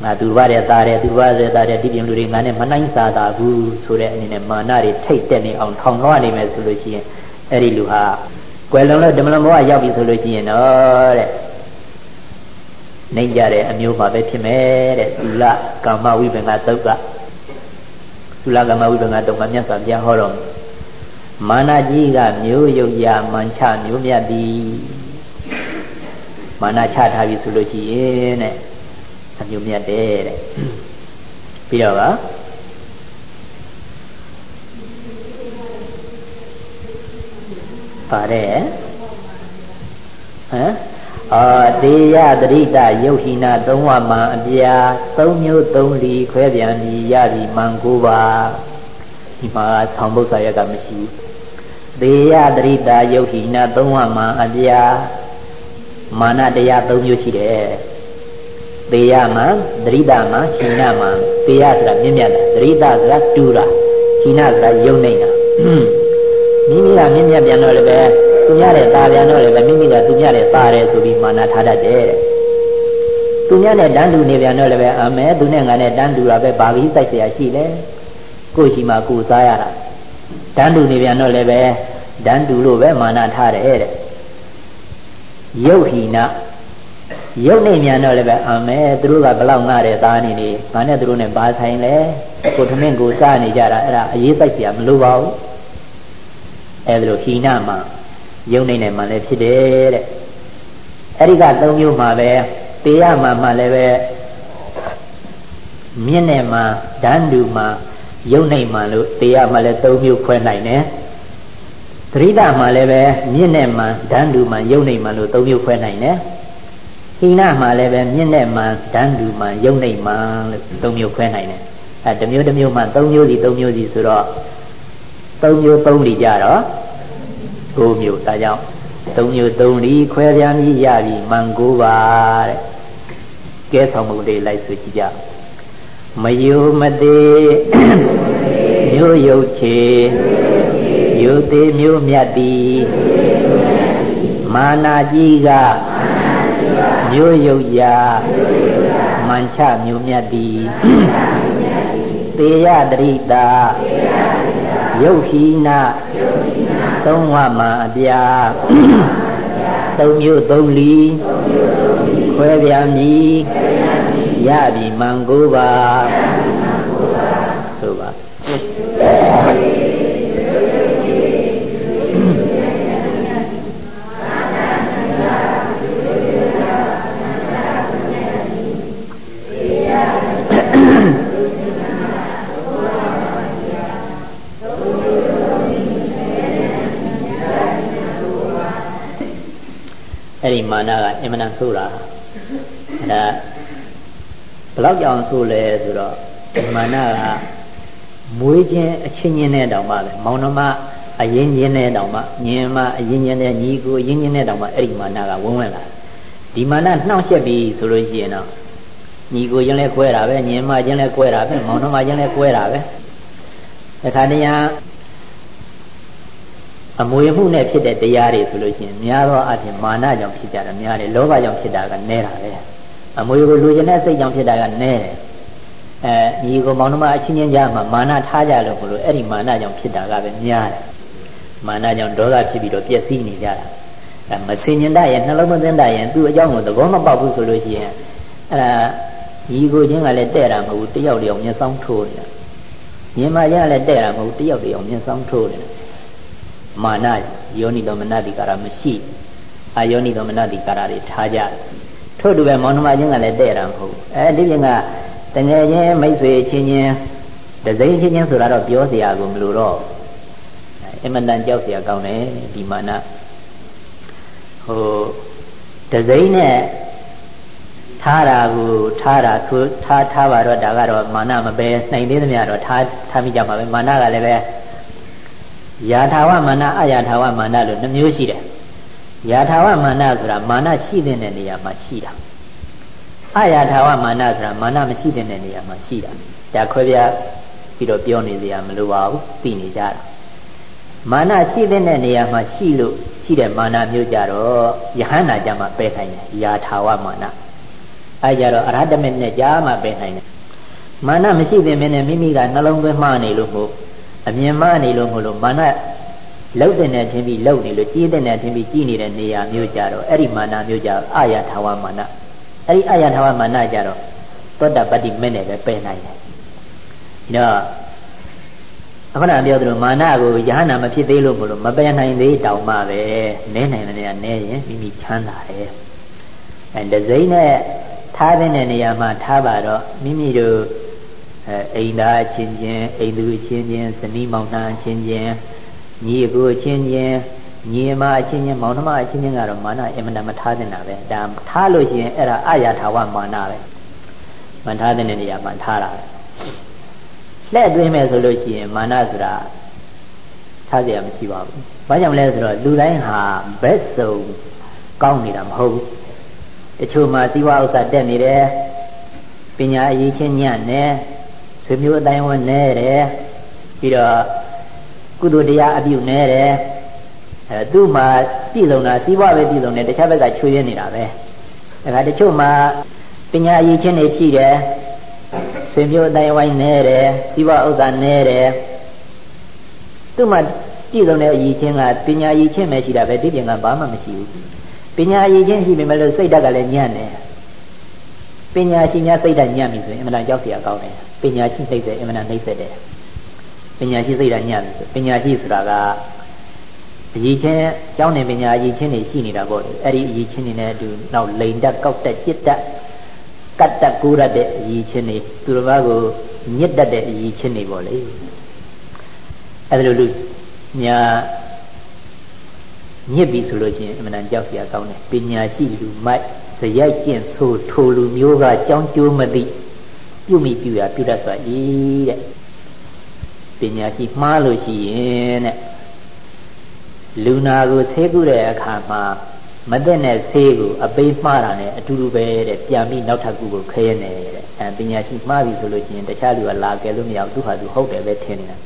[SPEAKER 1] ငါသူဘာတဲ့သားတဲ့သူဘာတဲ့သားတဲ့ဒီပြင်လူတွေငါနဲ့မနိုင်စားတာဘူးဆိုတဲ့အနေနဲ့မာနတွေထိတ်တက်နေအောင်ထောင်လွှားနေမယ်ဆိုလို့ရှိရင်အဲ့ဒီလူဟာကွယ်လွန်လို့ဓမ္မလွန်ဘဝရောက်ပြီဆိုလို့ရှိရင်တော့တဲ့နှိမ့်ကြတဲ့အမျိုးမှာပဲဖြစ်မယ်တဲ့သုလကာမဝိပင်္ဂသုတ်က သုလကာမဝိပင်္ဂသုတ်ကမြတ်စွာဘုရားဟောတော်မာနကြီးကမျိုးယုတ်ရာမန်ချမျိုးမြတ်သည်မာနချထားပြီဆိုလို့ရှိရင်တဲ့အမျိုးမြတ်တယ်တဲ့ပြီးတော့ပါပါတယ်ဟမ် အာတေယတရိတယုတ်ဟိနာသုံးဝမံအပြာသုံးမျိုးသုံးလီခွဲပြန်ပြီးရပြီမံကိုပါဒီမှာဆောင်းပု္ပ္ပာရကမရှိသေယတရိတယုတ်ဟိနာသုံးဝမံအပြာမာနတရားသုံးမျိုးရှိတယ်သေယမံတရိတမံဟိနမံသေယဆိုတာမြင့်မြတ်တာတရိတဆိုတာတူတာဟိနဆိုတာယုံနေတာမိမိကမြင့်မြတ်ပြန်တော့လည်းပဲ သူများတဲ့ตาပြန်တော့လည်းပဲမိမိကသူများတဲ့ตาတယ်ဆိုပြီးမာနထားတတ်တယ်တဲ့သူများနဲ့တန်းတူနေပြန်တော့လည်းပဲအမဲသူနဲ့ငါနဲ့တန်းတူတာပဲဘာပြီးစိုက်เสียရှိလဲကိုရှိမှကိုစားရတာတန်းတူနေပြန်တော့လည်းပဲတန်းတူလို့ပဲမာနထားတယ်တဲ့ရုပ်ဟိနရုပ်နေမြန်တော့လည်းပဲအမဲသူတို့ကဘလောက်ငှတဲ့သားနေနေငါနဲ့သူတို့နဲ့ဘာဆိုင်လဲကိုထမင်းကိုစားနေကြတာအဲ့ဒါအရေးစိုက်เสียမလိုပါဘူးအဲ့ဒါလိုဟိနမှာ ယုံနေနေမှလည်းဖြစ်တယ်တဲ့အဲ့ဒီကသုံးမျိုးမှာပဲတေရမှာမှလည်းပဲမြင့်နေမှာဓာန်တူမှာယုံနေမှလို့တေရမှာလည်းသုံးမျိုးခွဲနိုင်တယ်သရိဒမှာလည်းပဲမြင့်နေမှာဓာန်တူမှာယုံနေမှလို့သုံးမျိုးခွဲနိုင်တယ်ဟိနမှာလည်းပဲမြင့်နေမှာဓာန်တူမှာယုံနေမှလို့သုံးမျိုးခွဲနိုင်တယ်အဲတစ်မျိုးတစ်မျိုးမှသုံးမျိုးစီသုံးမျိုးစီဆိုတော့သုံးမျိုးသုံးလီကြတော့ ၉မျိုးဒါကြောင့်၃မျိုး၃လီခွဲပြားပြီးရပြီမန်၉ပါတဲ့ကဲဆောင်မှုလေးလိုက်ဆိုကြည့်ကြမယုမသေးမျိုးယုတ်ချေယုတ်သေးမျိုးမြတ်သည်မာနာကြီးကမျိုးယုတ်ရာမန်ချမျိုးမြတ်သည်သေယတရိတာယုတ်ဟိနာ သုံးဝမှာအပြာသုံးမျိုးသုံးလီခွဲပြမည်ရပြီမန်ကိုပါဆိုပါ မာနကအင်မတန်ဆိုးတာအဲ့ဒါဘလောက်ကြောင်ဆိုးလဲဆိုတော့မာနကမွေးခြင်းအချင်းချင်းနဲ့တောင်မှပဲမောင်နှမအရင်ချင်းနဲ့တောင်မှညင်မအရင်ချင်းနဲ့ညီကိုအရင်ချင်းနဲ့တောင်မှအဲ့ဒီမာနကဝန်းဝင်လာဒီမာနနှောင့်ယှက်ပြီဆိုလို့ရှိရင်တော့ညီကိုချင်းလဲကွဲတာပဲညင်မချင်းလဲကွဲတာပဲမောင်နှမချင်းလဲကွဲတာပဲတခါတည်း အမွေမှုနဲ့ဖြစ်တဲ့တရားတွေဆိုလို့ရှိရင်များသောအားဖြင့်မာနကြောင့်ဖြစ်ကြတာများတယ်လောဘကြောင့်ဖြစ်တာကနည်းတာပဲအမွေကိုလူကျင်တဲ့စိတ်ကြောင့်ဖြစ်တာကနည်းတယ်အဲညီကိုမောင်နှမအချင်းချင်းကြားမှာမာနထားကြလို့ဘလို့အဲ့ဒီမာနကြောင့်ဖြစ်တာကပဲများတယ်မာနကြောင့်ဒေါသဖြစ်ပြီးတော့ပျက်စီးနေကြတာအဲမစင်ញင်တရဲ့နှလုံးမသွင်းတရဲ့သူ့အကြောင်းကိုသဘောမပေါက်ဘူးဆိုလို့ရှိရင်အဲ့ဒါညီကိုချင်းကလည်းတဲ့တာမဟုတ်ဘူးတယောက်တယောက်မျက်စောင်းထိုးနေတာညီမချင်းကလည်းတဲ့တာမဟုတ်ဘူးတယောက်တယောက်မျက်စောင်းထိုးနေတာ မာနယောနိတော်မနတိကာရမရှိအာယောနိတော်မနတိကာရတွေထားကြထို့တူပဲမောင်နှမချင်းကလည်းတဲ့ရံမဟုတ်အဲဒီပြင်ကတငယ်ချင်းမိတ်ဆွေချင်းချင်းဒဇိချင်းချင်းဆိုတာတော့ပြောစရာကိုမလိုတော့အမတန်ကြောက်စရာကောင်းတယ်ဒီမာနဟိုဒဇိနဲ့ထားတာကိုထားတာဆိုထားထားပါတော့ဒါကတော့မာနမပဲနိုင်သေးသမျှတော့ထားထားမိကြပါပဲမာနကလည်းပဲ ယာထာဝမာနအယာထာဝမာနလို့နှမျိုးရှိတယ်ယာထာဝမာနဆိုတာမာနရှိတဲ့နေရာမှာရှိတာအယာထာဝမာနဆိုတာမာနမရှိတဲ့နေရာမှာရှိတာဒါခွဲပြပြီးတော့ပြောနေစရာမလိုပါဘူးသိနေကြတာမာနရှိတဲ့နေရာမှာရှိလို့ရှိတဲ့မာနမျိုးကြတော့ယဟန္တာကြမှာပယ်နိုင်တယ်ယာထာဝမာနအဲကြတော့အရဟတမေနဲ့ကြားမှာပယ်နိုင်တယ်မာနမရှိတဲ့မင်းနဲ့မိမိကနှလုံးသွင်းမှားနေလို့မို့ အမြင်မှနေလို့မလို့မာနလှုပ်တဲ့နဲ့ထင်ပြီးလှုပ်နေလို့ကြီးတဲ့နဲ့ထင်ပြီးကြီးနေတဲ့နေရာမျိုးကြတော့အဲ့ဒီမာနမျိုးကြအာရထာဝမာနအဲ့ဒီအာယထာဝမာနကြတော့သောတာပတ္တိမဲ့နဲ့ပဲပယ်နိုင်တယ်ဒါအခုနပြောသလိုမာနကိုယဟနာမဖြစ်သေးလို့မလို့မပယ်နိုင်သေးတောင်မှပဲနဲနိုင်တယ်နဲရင်မိမိချမ်းသာတယ်အဲဒဇိမ့်နဲ့ထားတဲ့နေရာမှာထားပါတော့မိမိတို့ အဲအိမ်သားချင်းချင်းအိမ်သူချင်းချင်းဇနီးမောင်နှံချင်းချင်းညီအကိုချင်းချင်းညီမအချင်းချင်းမောင်နှမအချင်းချင်းကတော့မာနအင်မတန်မထားတင်တာပဲဒါထားလို့ရှိရင်အဲ့ဒါအရာထာဝမာနပဲမထားတဲ့နေရာမှာထားတာပဲလက်အတွင်းမဲ့ဆိုလို့ရှိရင်မာနဆိုတာထားเสียမရှိပါဘူး။ဘာကြောင့်လဲဆိုတော့လူတိုင်းဟာဘက်စုံကောင်းနေတာမဟုတ်ဘူး။တချို့မှာသီဝဥစ္စာတက်နေတယ်ပညာအရေးချင်းညံ့နေ ဆွေမျိုးအတိုင်းဝန်နေတယ်ပြီးတော့ကုသိုလ်တရားအပြုနေတယ်အဲသူ့မှာပြည့်စုံတာစီးပွားပဲပြည့်စုံတယ်တခြားဘက်ကချွေးရနေတာပဲဒါကတချို့မှာပညာအရေးချင်းတွေရှိတယ်ဆွေမျိုးအတိုင်းဝိုင်းနေတယ်စီးပွားဥစ္စာနေတယ်သူ့မှာပြည့်စုံတဲ့အရေးချင်းကပညာအရေးချင်းပဲရှိတာပဲဒီပြင်ကဘာမှမရှိဘူးပညာအရေးချင်းရှိပေမဲ့လို့စိတ်ဓာတ်ကလည်းညံ့တယ် ပညာရှိများစိတ်ဓာတ်ညံ့ပြီဆိုရင်အမှန်တန်ကြောက်เสียကောင်းတယ်ပညာရှိစိတ်တဲ့အမှန်တန်နှိမ့်ဆက်တယ်ပညာရှိစိတ်ဓာတ်ညံ့ပြီဆိုပညာရှိဆိုတာကအရေးချင်းကျောင်းနေပညာအရေးချင်းတွေရှိနေတာပေါ့လေအဲ့ဒီအရေးချင်းတွေနဲ့အတူနောက်လိန်တက်ကောက်တက်จิตတက်ကတ်တက်ကိုရတဲ့အရေးချင်းတွေသူတစ်ပါးကိုညစ်တတ်တဲ့အရေးချင်းတွေပေါ့လေအဲ့ဒါလိုလူညာညစ်ပြီဆိုလို့ရှိရင်အမှန်တန်ကြောက်เสียကောင်းတယ်ပညာရှိလူမိုက်ဇ ရိုက်ကျင့်ဆိုထိုလူမျိုးကကြောင်းကျိုးမသိပြုမိပြုရပြုတတ်စွာဤတဲ့ပညာရှိမှားလို့ရှိရင်တဲ့လူနာကိုဆေးကုတဲ့အခါမှာမတဲ့နဲ့ဆေးကိုအပေးမှားတာနဲ့အတူတူပဲတဲ့ပြန်ပြီးနောက်ထပ်ကုကိုခဲနေတဲ့အဲပညာရှိမှားပြီဆိုလို့ရှိရင်တခြားလူကလာကယ်လို့မရဘူးသူဟာသူဟုတ်တယ်ပဲထင်နေတာ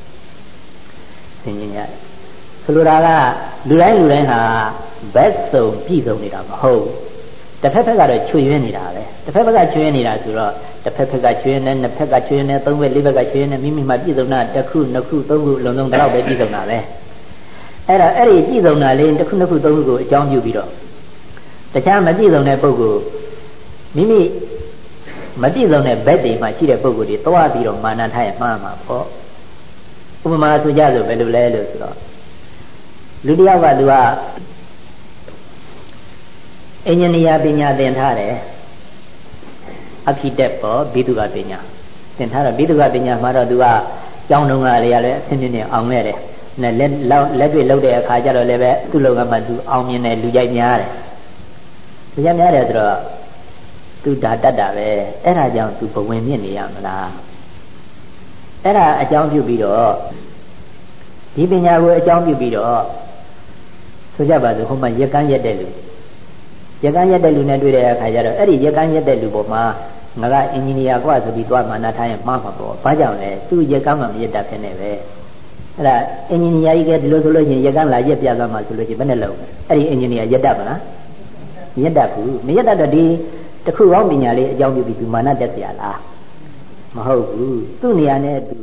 [SPEAKER 1] သင်ញရတယ်ဆိုလိုတာကလူတိုင်းလူတိုင်းဟာဘက်စုံပြည့်စုံနေတာမဟုတ် တစ်ဖက်ဖက်ကတော့ချွေရင်းနေတာပဲတစ်ဖက်ဖက်ကချွေရင်းနေတာဆိုတော့တစ်ဖက်ဖက်ကချွေရင်းနဲ့နှစ်ဖက်ကချွေရင်းနဲ့သုံးဘက်လေးဘက်ကချွေရင်းနဲ့မိမိမှပြည့်စုံတာတစ်ခုနှစ်ခုသုံးခုလုံးလုံးတော့ပဲပြည့်စုံတာပဲအဲ့တော့အဲ့ဒီပြည့်စုံတာလေးတစ်ခုနှစ်ခုသုံးခုကိုအကြောင်းပြုပြီးတော့တခြားမပြည့်စုံတဲ့ပုဂ္ဂိုလ်မိမိမပြည့်စုံတဲ့ဘက်တွေမှာရှိတဲ့ပုဂ္ဂိုလ်တွေသွားပြီးတော့မာနထားရမှားမှာပေါ့ဥပမာဆိုကြဆိုဘယ်လိုလဲလို့ဆိုတော့လူတယောက်ကသူက အင်ဂျင်နီယာပညာသင်ထားတယ်အာခိတက်ပေါ့ဘိတုကပညာသင်ထားတော့ဘိတုကပညာမှာတော့သူကကျောင်းတုန်းကလေးရလဲအဆင်းပြင်းနေအောင်ခဲ့တယ်နဲ့လက်လက်တွေ့လုပ်တဲ့အခါကျတော့လည်းပဲသူ့လောကမှာသူအောင်မြင်တယ်လူကြိုက်များတယ်လူကြိုက်များတယ်ဆိုတော့သူဒါတတ်တာပဲအဲ့ဒါကြောင့်သူဘဝင်မြင့်နေရမလားအဲ့ဒါအကြောင်းပြုပြီးတော့ဒီပညာကိုအကြောင်းပြုပြီးတော့ဆိုကြပါစို့ဟိုမှာရက်ကန်းရက်တဲ့လူ ရကန်းရက်တဲ့လူနဲ့တွေ့တဲ့အခါကျတော့အဲ့ဒီရကန်းရက်တဲ့လူပေါ်မှာငါကအင်ဂျင်နီယာကွာဆိုပြီးသွားမှနားထားရင်မှားမှာပေါ့ဘာကြောင့်လဲသူ့ရကန်းမှမရက်တာဖြစ်နေပဲအဲ့ဒါအင်ဂျင်နီယာကြီးကဒီလိုဆိုလို့ရှိရင်ရကန်းလာရက်ပြသွားမှဆိုလို့ရှိရင်ဘယ်နဲ့လုပ်အဲ့ဒီအင်ဂျင်နီယာရက်တတ်မလားမရက်တတ်ဘူးမရက်တတ်တော့ဒီတခုကောင်းပညာလေးအကြောင်းပြုပြီးဒီမာနတက်ကြလားမဟုတ်ဘူးသူ့နေရာနဲ့သူ